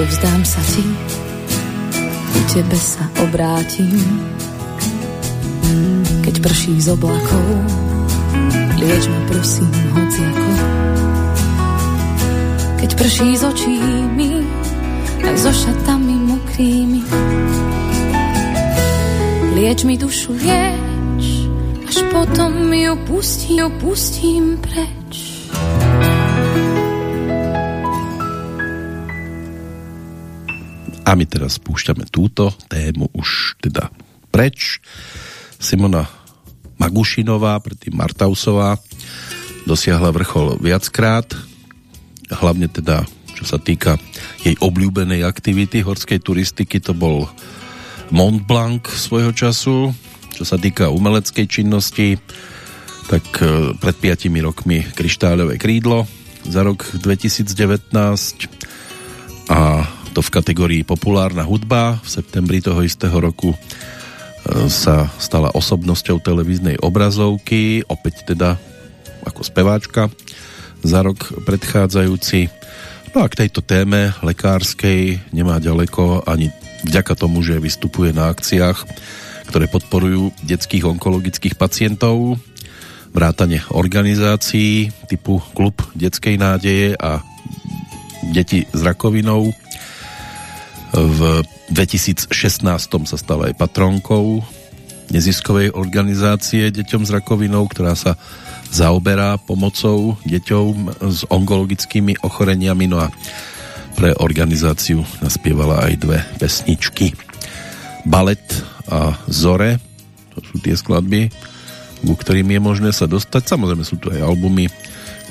vzdám sa ti, ku tebe sa obrátim. Keď prší z oblakov, lieč ma prosím hociako. Keď prší z očí mi, aj so šatami mokrými. Lieč mi dušu, lieč, až potom ju pustím, ju pustím preč. A my teraz spúšťame túto tému už teda preč. Simona Magušinová, predtým Martausová, dosiahla vrchol viackrát, hlavne teda čo sa týka jej obľúbenej aktivity horskej turistiky, to bol Mont Blanc svojho času. Čo sa týka umeleckej činnosti, tak e, pred 5 rokmi Kryštáľové krídlo za rok 2019 a to v kategórii populárna hudba. V septembri toho istého roku e, sa stala osobnosťou televíznej obrazovky, opäť teda ako speváčka za rok predchádzajúci. No a k tejto téme lekárskej nemá ďaleko ani vďaka tomu, že vystupuje na akciách, ktoré podporujú detských onkologických pacientov, vrátane organizácií typu Klub detskej nádeje a deti s rakovinou, v 2016 sa stala aj patronkou neziskovej organizácie deťom s rakovinou, ktorá sa zaoberá pomocou deťom s onkologickými ochoreniami. No a pre organizáciu naspievala aj dve pesničky. Balet a Zore, to sú tie skladby, ku ktorým je možné sa dostať. Samozrejme sú tu aj albumy,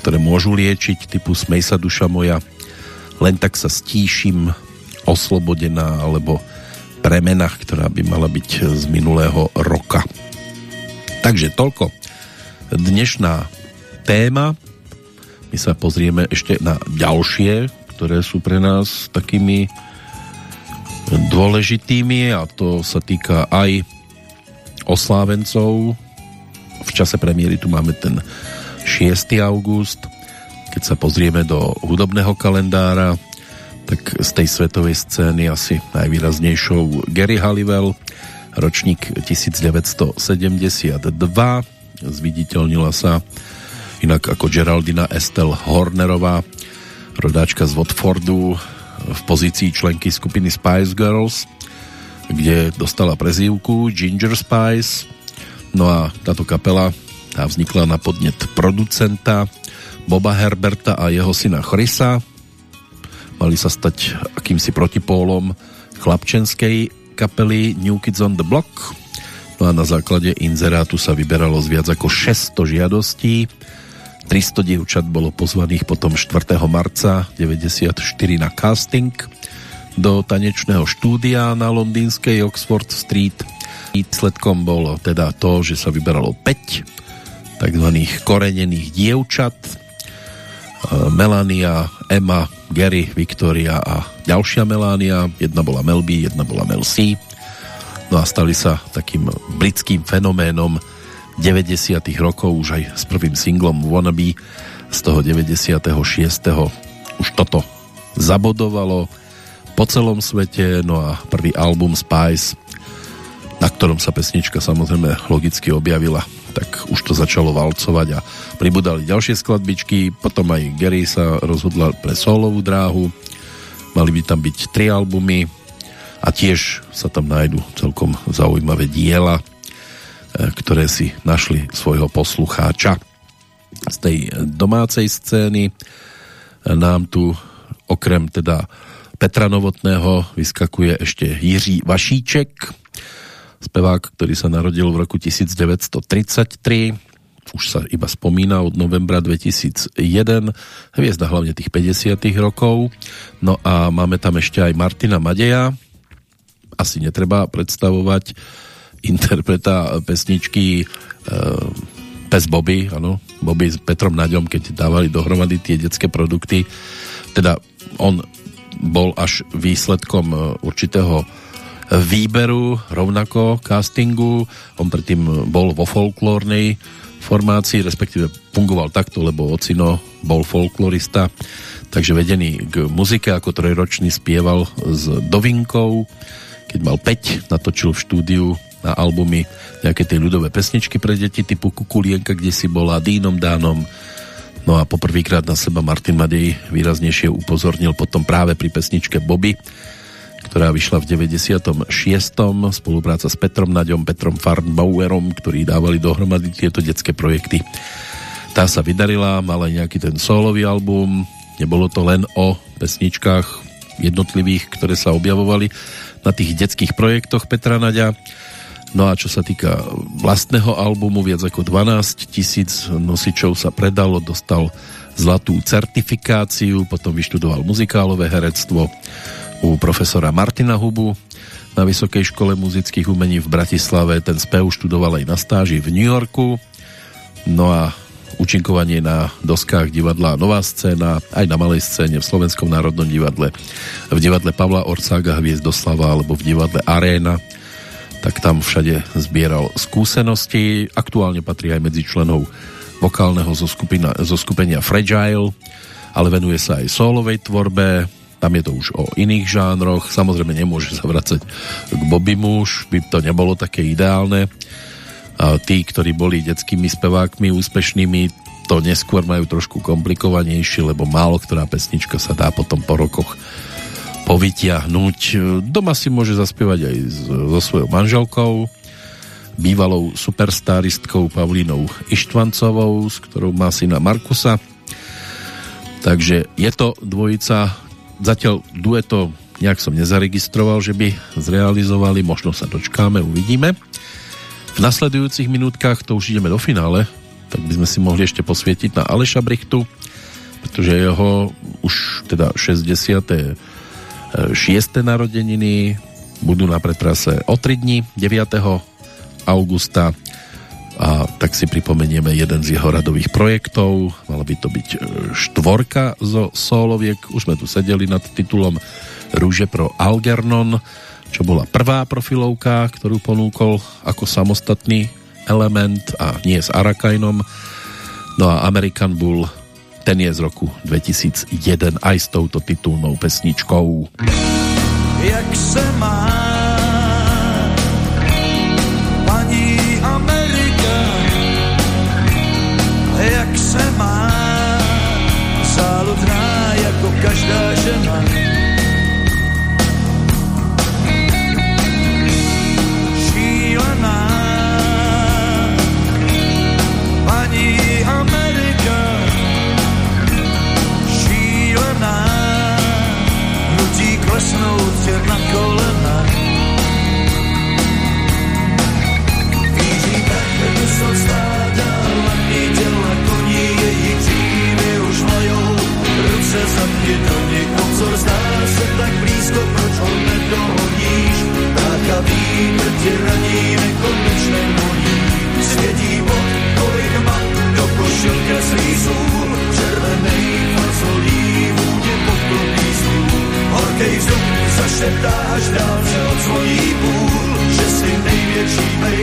ktoré môžu liečiť, typu Smej sa duša moja, Len tak sa stíšim, oslobodená alebo premena, ktorá by mala byť z minulého roka. Takže toľko dnešná téma. My sa pozrieme ešte na ďalšie, ktoré sú pre nás takými dôležitými a to sa týka aj oslávencov. V čase premiéry tu máme ten 6. august. Keď sa pozrieme do hudobného kalendára, tak z tej svetovej scény asi najvýraznejšou Gary Halliwell, ročník 1972, zviditeľnila sa inak ako Geraldina Estelle Hornerová, rodáčka z Watfordu v pozícii členky skupiny Spice Girls, kde dostala prezývku Ginger Spice. No a táto kapela tá vznikla na podnet producenta Boba Herberta a jeho syna Chrisa, mali sa stať akýmsi protipólom chlapčenskej kapely New Kids on the Block. No a na základe inzerátu sa vyberalo z viac ako 600 žiadostí. 300 dievčat bolo pozvaných potom 4. marca 94 na casting do tanečného štúdia na londýnskej Oxford Street. Výsledkom bolo teda to, že sa vyberalo 5 tzv. korenených dievčat. Melania, Emma, Gary, Victoria a ďalšia Melania. Jedna bola Melby, jedna bola Mel C. No a stali sa takým britským fenoménom 90 rokov už aj s prvým singlom Wannabe z toho 96. už toto zabodovalo po celom svete, no a prvý album Spice, na ktorom sa pesnička samozrejme logicky objavila tak už to začalo valcovať a pribudali ďalšie skladbičky, potom aj Gary sa rozhodla pre solovú dráhu, mali by tam byť tri albumy a tiež sa tam nájdu celkom zaujímavé diela, e, ktoré si našli svojho poslucháča. Z tej domácej scény nám tu okrem teda Petra Novotného vyskakuje ešte Jiří Vašíček, spevák, ktorý sa narodil v roku 1933 už sa iba spomína od novembra 2001 hviezda hlavne tých 50 rokov. No a máme tam ešte aj Martina Madeja. Asi netreba predstavovať interpreta pesničky e, Pes Bobby, ano, Bobby s Petrom Naďom, keď dávali dohromady tie detské produkty. Teda on bol až výsledkom e, určitého výberu, rovnako castingu. On predtým bol vo folklórnej formácii, respektíve fungoval takto, lebo ocino bol folklorista, takže vedený k muzike ako trojročný spieval s Dovinkou, keď mal 5, natočil v štúdiu na albumy nejaké tie ľudové pesničky pre deti typu Kukulienka, kde si bola Dínom Dánom, No a poprvýkrát na seba Martin Madej výraznejšie upozornil potom práve pri pesničke Bobby, ktorá vyšla v 96. spolupráca s Petrom Naďom, Petrom Farnbauerom, ktorí dávali dohromady tieto detské projekty. Tá sa vydarila, mala nejaký ten solový album, nebolo to len o pesničkách jednotlivých, ktoré sa objavovali na tých detských projektoch Petra Naďa, No a čo sa týka vlastného albumu, viac ako 12 tisíc nosičov sa predalo, dostal zlatú certifikáciu, potom vyštudoval muzikálové herectvo u profesora Martina Hubu na Vysokej škole muzických umení v Bratislave. Ten spev študoval aj na stáži v New Yorku. No a účinkovanie na doskách divadla Nová scéna, aj na malej scéne v Slovenskom národnom divadle, v divadle Pavla Orsága Hviezdoslava alebo v divadle Arena tak tam všade zbieral skúsenosti. Aktuálne patrí aj medzi členov vokálneho zoskupenia, zoskupenia Fragile, ale venuje sa aj solovej tvorbe, tam je to už o iných žánroch, samozrejme nemôže sa vracať k Bobby Muž, by to nebolo také ideálne. A tí, ktorí boli detskými spevákmi úspešnými, to neskôr majú trošku komplikovanejšie, lebo málo ktorá pesnička sa dá potom po rokoch povytiahnuť. Doma si môže zaspievať aj so svojou manželkou, bývalou superstaristkou Pavlínou Ištvancovou, s ktorou má syna Markusa. Takže je to dvojica, zatiaľ dueto nejak som nezaregistroval, že by zrealizovali, možno sa dočkáme, uvidíme. V nasledujúcich minútkach, to už ideme do finále, tak by sme si mohli ešte posvietiť na Aleša Brichtu, pretože jeho už teda 60 6. narodeniny budú na pretrase o 3 dní 9. augusta a tak si pripomenieme jeden z jeho radových projektov. Mala by to byť e, štvorka zo soloviek. Už sme tu sedeli nad titulom Rúže pro Algernon čo bola prvá profilovka ktorú ponúkol ako samostatný element a nie s Arakainom. No a American Bull ten je z roku 2001 aj s touto titulnou pesničkou. Jak se má jako horkej vzduch zašeptá, až dálce odzvoní půl, že jsi největší bejk,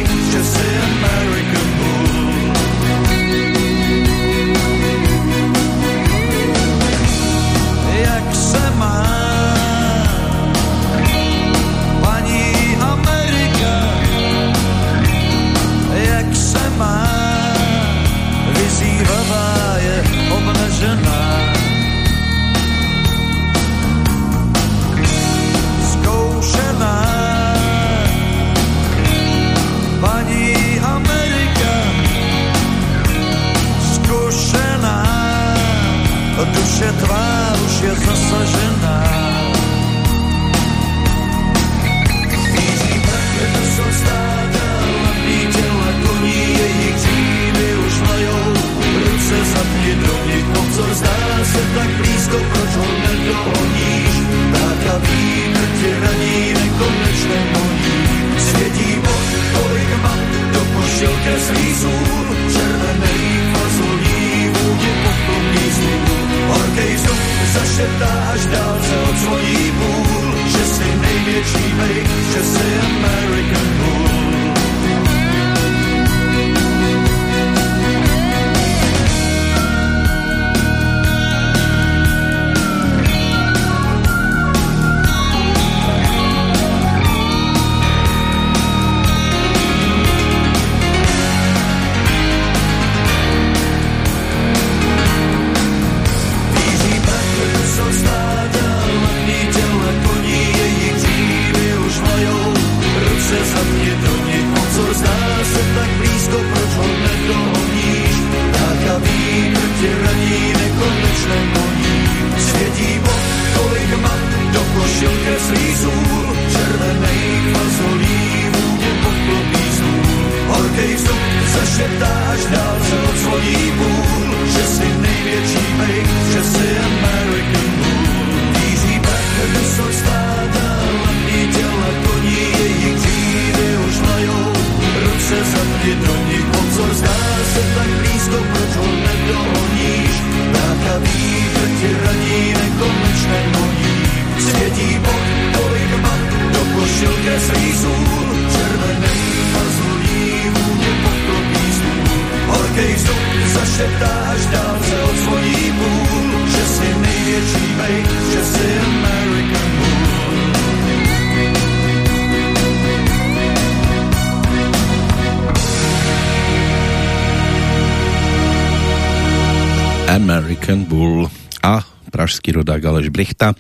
rodák Aleš Brichta,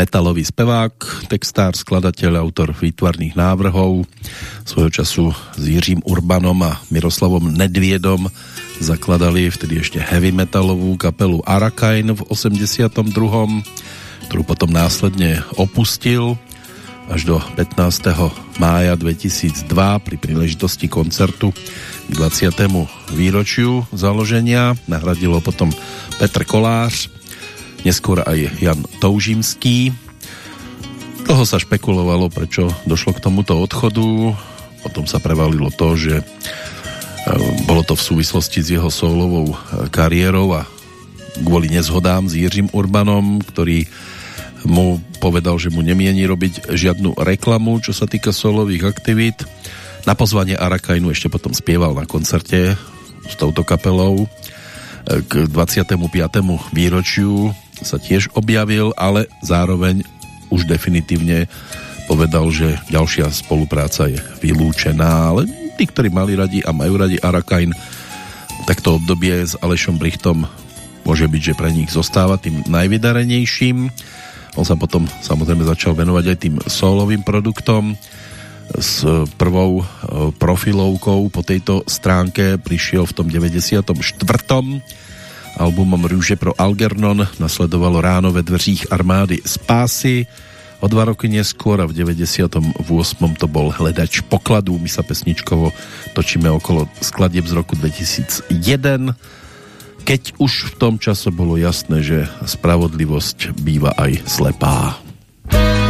metalový spevák, textár, skladateľ, autor výtvarných návrhov. Svojho času s Jiřím Urbanom a Miroslavom Nedviedom zakladali vtedy ešte heavy metalovú kapelu Arakain v 82., ktorú potom následne opustil až do 15. mája 2002 pri príležitosti koncertu k 20. výročiu založenia. Nahradilo potom Petr Kolář, neskôr aj Jan Toužimský. Toho sa špekulovalo, prečo došlo k tomuto odchodu. Potom sa prevalilo to, že e, bolo to v súvislosti s jeho soulovou kariérou a kvôli nezhodám s Jiřím Urbanom, ktorý mu povedal, že mu nemieni robiť žiadnu reklamu, čo sa týka solových aktivít. Na pozvanie Arakainu ešte potom spieval na koncerte s touto kapelou. K 25. výročiu sa tiež objavil, ale zároveň už definitívne povedal, že ďalšia spolupráca je vylúčená, ale tí, ktorí mali radi a majú radi Arakain, tak to obdobie s Alešom Brichtom môže byť, že pre nich zostáva tým najvydarenejším. On sa potom samozrejme začal venovať aj tým solovým produktom. S prvou profilovkou po tejto stránke prišiel v tom 94. albumom Rúže pro Algernon, nasledovalo Ráno ve dveřích armády Spásy. O dva roky neskôr a v 98. to bol Hledač pokladů. My sa pesničkovo točíme okolo skladieb z roku 2001 keď už v tom čase bolo jasné, že spravodlivosť býva aj slepá. Dívám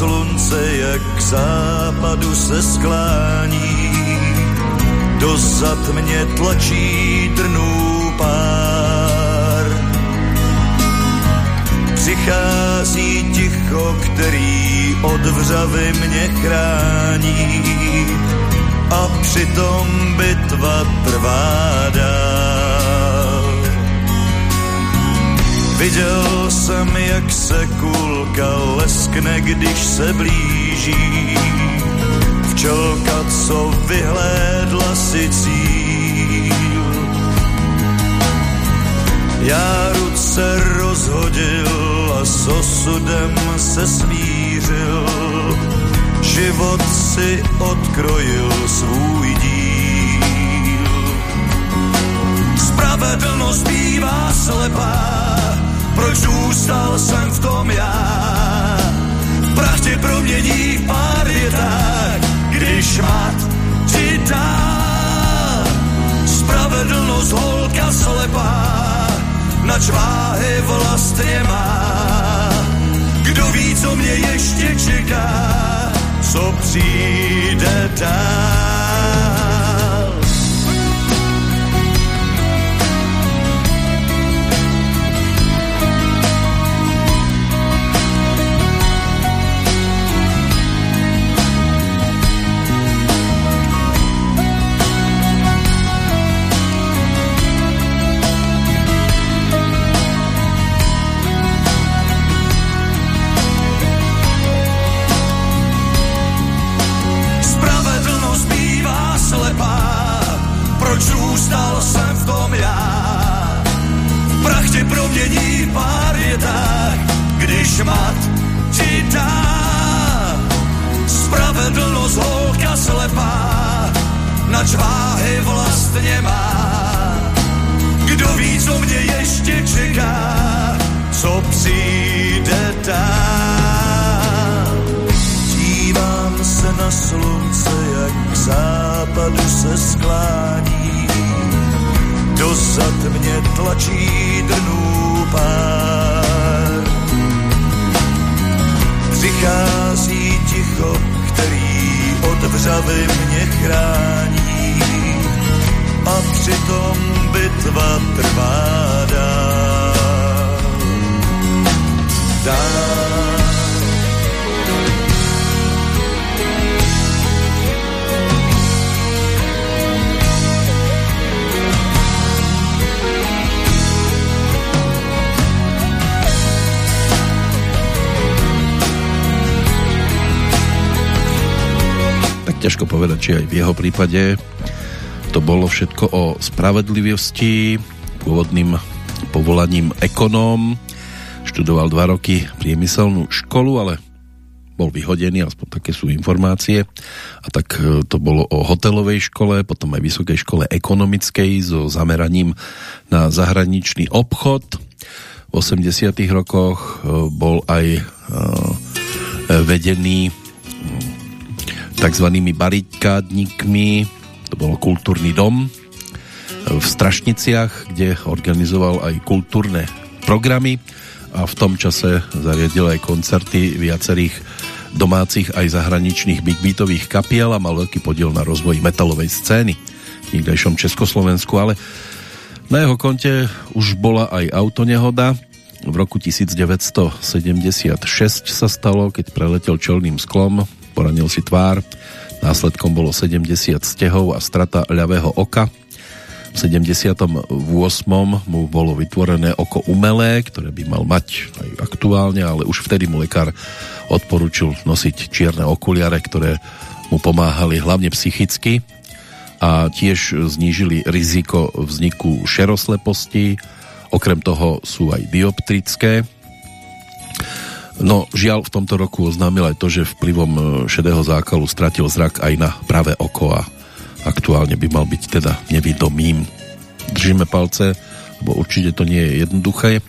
slunce, jak k západu se sklání. Dozad mě tlačí trnů pár. Přichází ticho, který od vřavy mě chrání a přitom bitva trvá dál. Viděl jsem, jak se kulka leskne, když se blíží. Včelka, co vyhlédla si cíl. Já ruce rozhodil a s osudem se smířil. Život si odkrojil svůj díl. Spravedlnost bývá slepá, proč zůstal jsem v tom já? Prach tě promění v pár větách, když mat ti dá. Spravedlnost holka slepá, nač váhy vlastně má. Kdo ví, co mě ještě čeká, co přijde dál. Šmat ti dá. Spravedlnosť holka slepá, na váhy vlastne má. Kdo ví, co mě ještě čeká, co přijde dál. Dívám se na slunce, jak k západu se sklání. Dozad mě tlačí drnů pár. Přichází ticho, který od vřavy mě chrání a přitom bitva trvá dál. Dál. Ťažko povedať, či aj v jeho prípade to bolo všetko o spravedlivosti, pôvodným povolaním ekonóm. Študoval dva roky priemyselnú školu, ale bol vyhodený, aspoň také sú informácie. A tak e, to bolo o hotelovej škole, potom aj vysokej škole ekonomickej so zameraním na zahraničný obchod. V 80 rokoch e, bol aj e, vedený tzv. baritkádnikmi, to bolo kultúrny dom v Strašniciach, kde organizoval aj kultúrne programy a v tom čase zariadil aj koncerty viacerých domácich aj zahraničných big beatových kapiel a mal veľký podiel na rozvoji metalovej scény v nikdejšom Československu, ale na jeho konte už bola aj autonehoda. V roku 1976 sa stalo, keď preletel čelným sklom, poranil si tvár, následkom bolo 70 stehov a strata ľavého oka. V 78. mu bolo vytvorené oko umelé, ktoré by mal mať aj aktuálne, ale už vtedy mu lekár odporúčil nosiť čierne okuliare, ktoré mu pomáhali hlavne psychicky a tiež znížili riziko vzniku šerosleposti. Okrem toho sú aj dioptrické. No žiaľ v tomto roku oznámil aj to, že vplyvom šedého zákalu stratil zrak aj na pravé oko a aktuálne by mal byť teda nevidomým. Držíme palce, lebo určite to nie je jednoduché.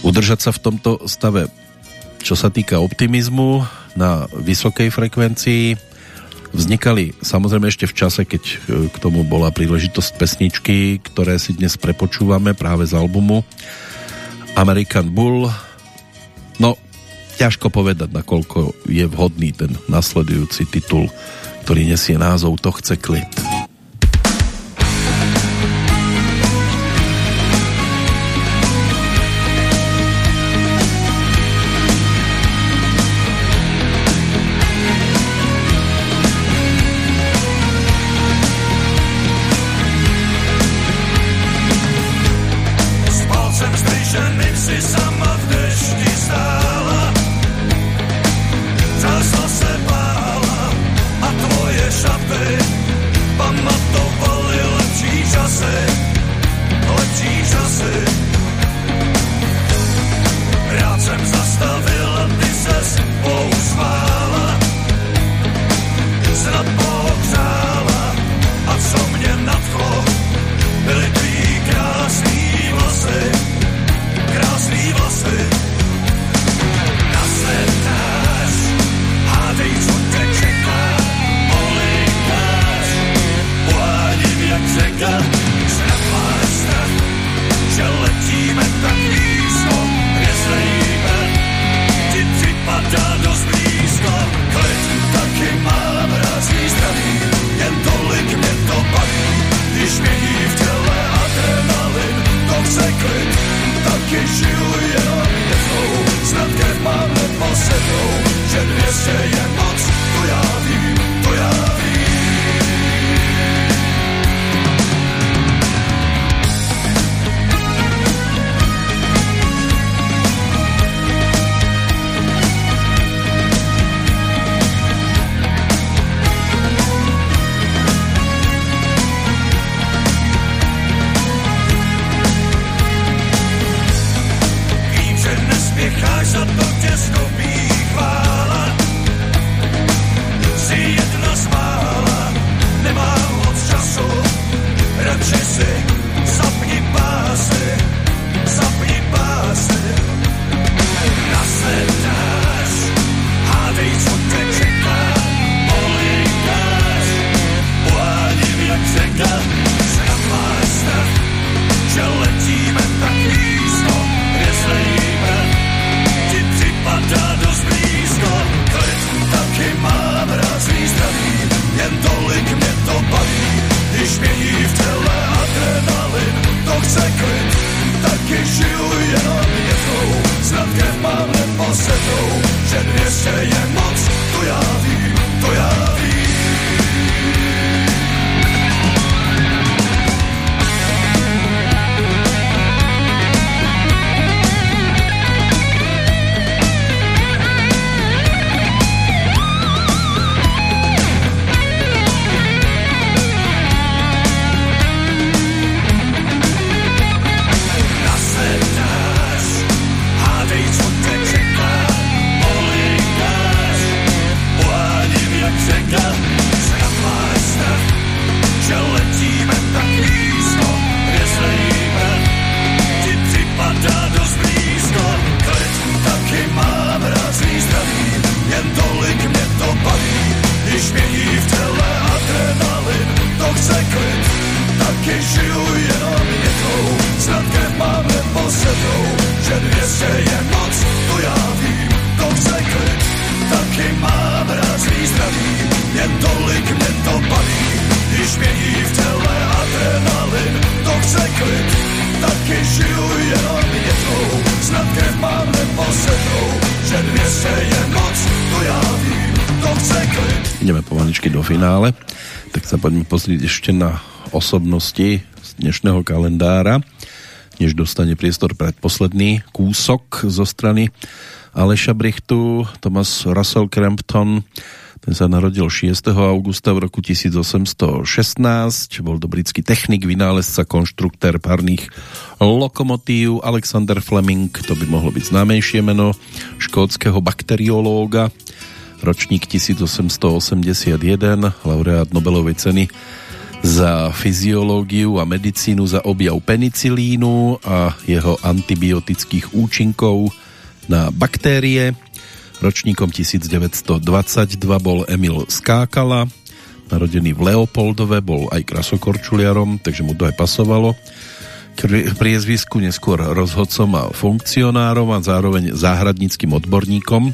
Udržať sa v tomto stave, čo sa týka optimizmu na vysokej frekvencii, vznikali samozrejme ešte v čase, keď e, k tomu bola príležitosť pesničky, ktoré si dnes prepočúvame práve z albumu American Bull. No, ťažko povedať, nakoľko je vhodný ten nasledujúci titul ktorý nesie názov To chce klid. Pozrieť ešte na osobnosti z dnešného kalendára, než dostane priestor predposledný kúsok zo strany Aleša Brichtu, Thomas Russell Crampton, ten sa narodil 6. augusta v roku 1816, bol to britský technik, vynálezca, konštruktér párnych lokomotív, Alexander Fleming, to by mohlo byť známejšie meno, škótskeho bakteriológa, ročník 1881, laureát Nobelovej ceny za fyziológiu a medicínu za objav penicilínu a jeho antibiotických účinkov na baktérie. Ročníkom 1922 bol Emil Skákala, narodený v Leopoldove, bol aj krasokorčuliarom, takže mu to aj pasovalo. Priezvisku neskôr rozhodcom a funkcionárom a zároveň záhradníckým odborníkom,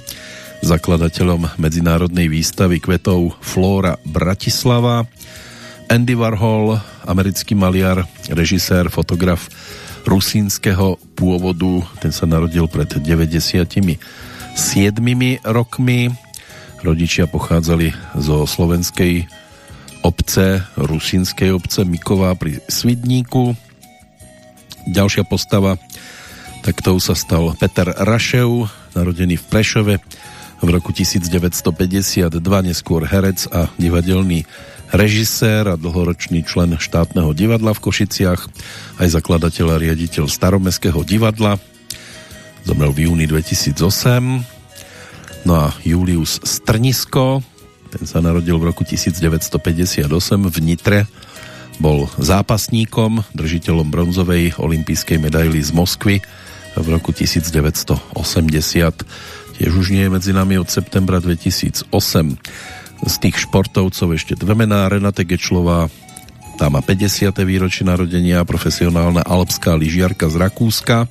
zakladateľom medzinárodnej výstavy kvetov Flóra Bratislava. Andy Warhol, americký maliar, režisér, fotograf rusínskeho pôvodu, ten sa narodil pred 90 rokmi. Rodičia pochádzali zo slovenskej obce, rusínskej obce Miková pri Svidníku. Ďalšia postava, tak tou sa stal Peter Rašev, narodený v Prešove v roku 1952, neskôr herec a divadelný režisér a dlhoročný člen štátneho divadla v Košiciach, aj zakladateľ a riaditeľ staromestského divadla, Zomrel v júni 2008. No a Julius Strnisko, ten sa narodil v roku 1958 v Nitre, bol zápasníkom, držiteľom bronzovej olympijskej medaily z Moskvy v roku 1980. Tiež už nie je medzi nami od septembra 2008. Z tých športovcov ešte dve mená Renate Gečlová, tá má 50. výročie narodenia, profesionálna alpská lyžiarka z Rakúska,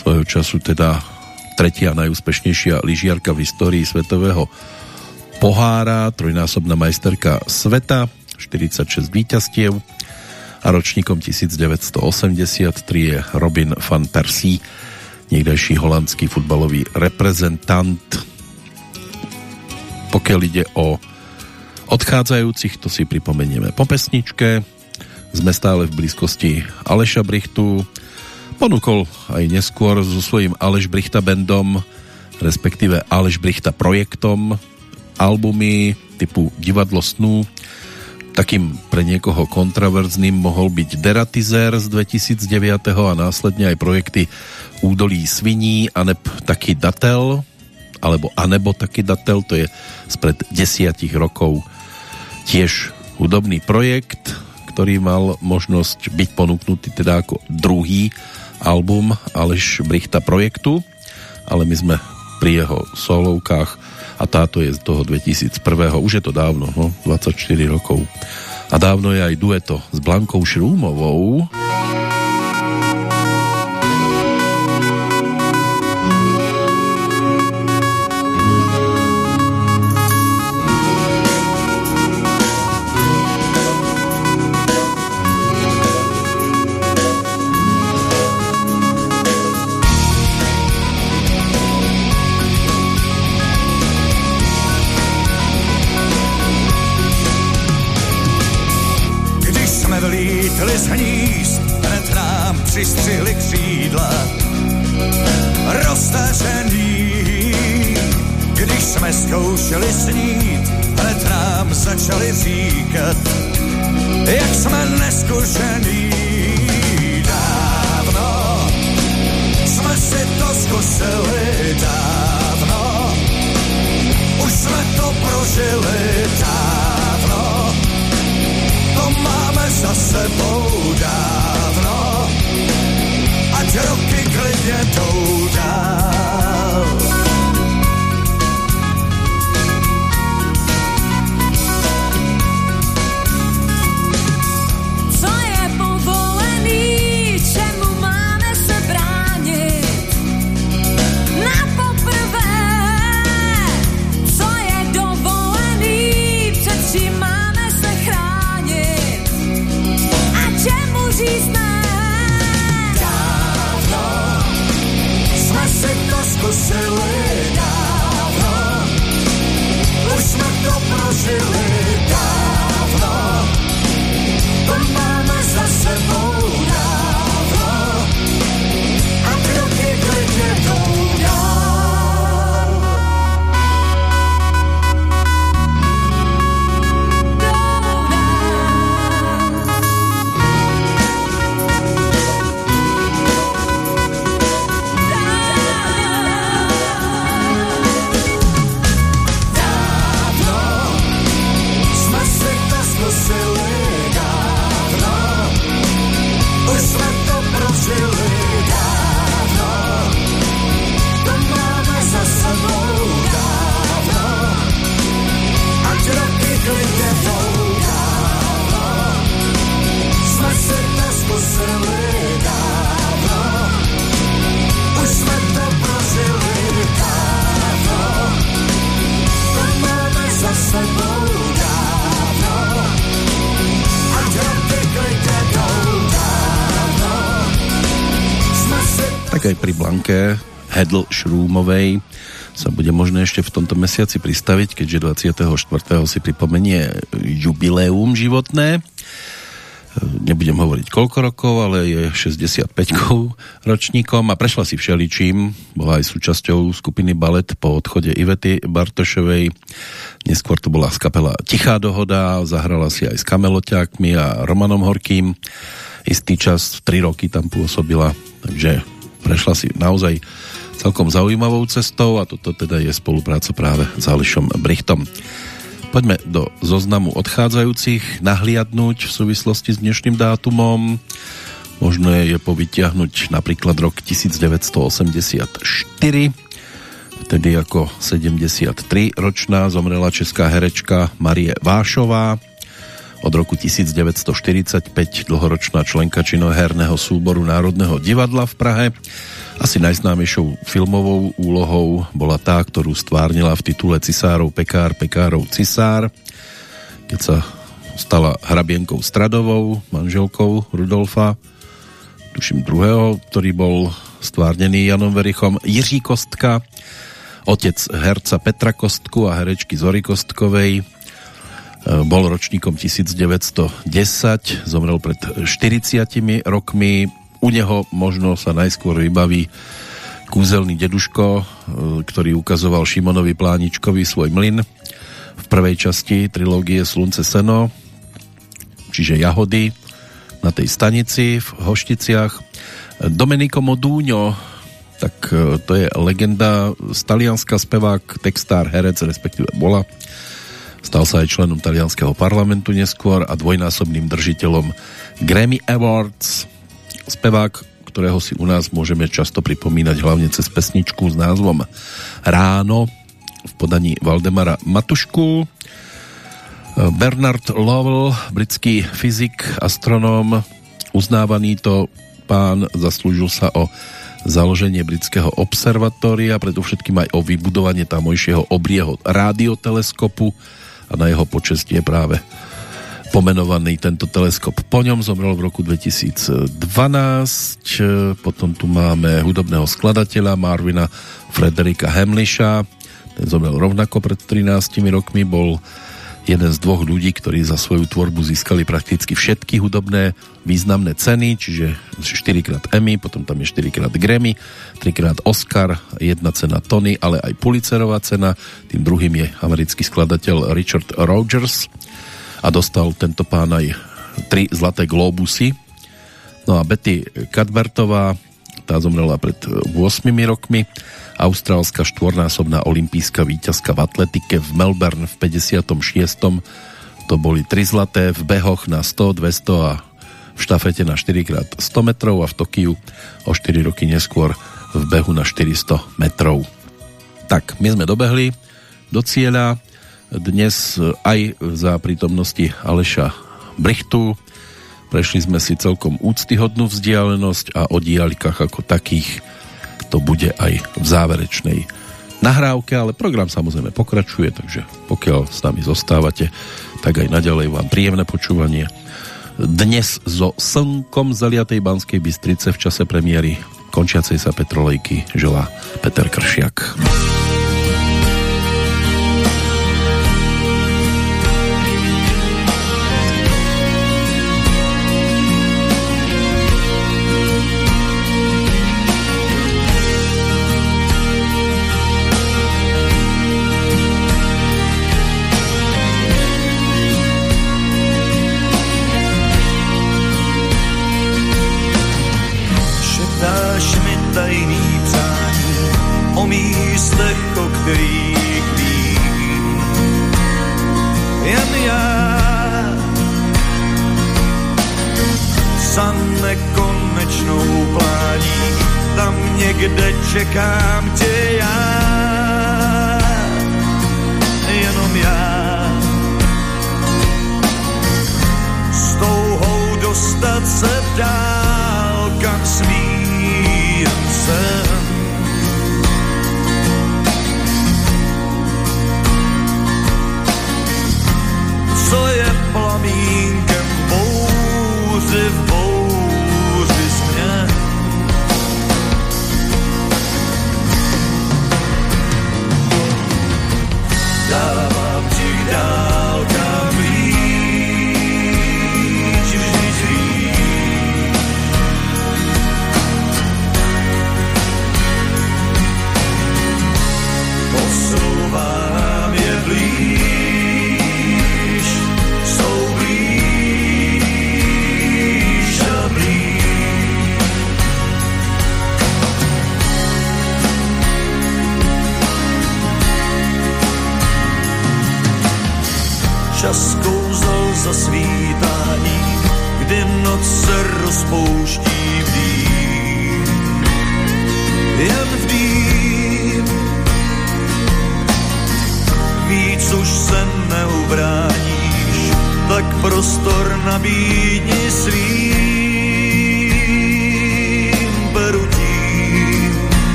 svojho času teda tretia najúspešnejšia lyžiarka v histórii svetového pohára, trojnásobná majsterka sveta, 46 víťazstiev a ročníkom 1983 je Robin van Persie, niekdejší holandský futbalový reprezentant. Pokiaľ ide o odchádzajúcich, to si pripomenieme po pesničke. Sme stále v blízkosti Aleša Brichtu, Ponúkol aj neskôr so svojím Aleš Brichta bandom, respektíve Aleš Brichta projektom, albumy typu Divadlo snú. Takým pre niekoho kontraverzným mohol byť Deratizer z 2009. a následne aj projekty Údolí sviní, Aneb taký datel, alebo Anebo taký datel, to je spred desiatich rokov tiež hudobný projekt, ktorý mal možnosť byť ponúknutý teda ako druhý album Aleš Brichta projektu, ale my sme pri jeho solovkách a táto je z toho 2001. Už je to dávno, no, 24 rokov. A dávno je aj dueto s Blankou Šrúmovou. Přistřihli křídla roztažený. Když jsme zkoušeli snít, hned nám začali říkat, jak jsme neskušený. Dávno jsme si to zkusili, dávno už jsme to prožili, dávno to máme za sebou, dávno roky aj pri Blanke Hedl Šrúmovej sa bude možné ešte v tomto mesiaci pristaviť, keďže 24. si pripomenie jubileum životné. Nebudem hovoriť koľko rokov, ale je 65 ročníkom a prešla si všeličím. Bola aj súčasťou skupiny Balet po odchode Ivety Bartošovej. Neskôr to bola skapela Tichá dohoda, zahrala si aj s Kameloťákmi a Romanom Horkým. Istý čas, 3 roky tam pôsobila, takže prešla si naozaj celkom zaujímavou cestou a toto teda je spolupráca práve s Ališom Brichtom. Poďme do zoznamu odchádzajúcich, nahliadnúť v súvislosti s dnešným dátumom. Možno je povytiahnuť napríklad rok 1984, vtedy ako 73-ročná zomrela česká herečka Marie Vášová, od roku 1945 dlhoročná členka činoherného súboru Národného divadla v Prahe. Asi najznámejšou filmovou úlohou bola tá, ktorú stvárnila v titule Cisárov Pekár, Pekárov Cisár, keď sa stala hrabienkou Stradovou, manželkou Rudolfa, tuším druhého, ktorý bol stvárnený Janom Verichom, Jiří Kostka, otec herca Petra Kostku a herečky Zory Kostkovej, bol ročníkom 1910, zomrel pred 40 rokmi, u neho možno sa najskôr vybaví kúzelný deduško, e, ktorý ukazoval Šimonovi Pláničkovi svoj mlyn v prvej časti trilógie Slunce Seno, čiže jahody na tej stanici v Hošticiach. Domenico Modúňo, tak e, to je legenda, talianska spevák, textár, herec, respektíve bola. Stal sa aj členom talianského parlamentu neskôr a dvojnásobným držiteľom Grammy Awards spevák, ktorého si u nás môžeme často pripomínať hlavne cez pesničku s názvom Ráno v podaní Valdemara Matušku. Bernard Lowell, britský fyzik, astronóm, uznávaný to pán, zaslúžil sa o založenie britského observatória, predovšetkým aj o vybudovanie tamojšieho obrieho rádioteleskopu a na jeho počest je práve pomenovaný tento teleskop. Po ňom zomrel v roku 2012. Potom tu máme hudobného skladateľa Marvina Frederika Hemliša. Ten zomrel rovnako pred 13 rokmi. Bol jeden z dvoch ľudí, ktorí za svoju tvorbu získali prakticky všetky hudobné významné ceny, čiže 4 krát Emmy, potom tam je 4 krát Grammy, 3 krát Oscar, jedna cena Tony, ale aj Pulitzerová cena. Tým druhým je americký skladateľ Richard Rogers a dostal tento pán aj tri zlaté globusy. No a Betty Kadbertová, tá zomrela pred 8 rokmi, austrálska štvornásobná olimpijská víťazka v atletike v Melbourne v 56. To boli tri zlaté v behoch na 100, 200 a v štafete na 4x100 metrov a v Tokiu o 4 roky neskôr v behu na 400 metrov. Tak, my sme dobehli do cieľa dnes aj za prítomnosti Aleša Brichtu. Prešli sme si celkom úctyhodnú vzdialenosť a o diaľkách ako takých to bude aj v záverečnej nahrávke, ale program samozrejme pokračuje, takže pokiaľ s nami zostávate, tak aj naďalej vám príjemné počúvanie. Dnes so slnkom zaliatej Banskej Bystrice v čase premiéry končiacej sa Petrolejky želá Peter Kršiak.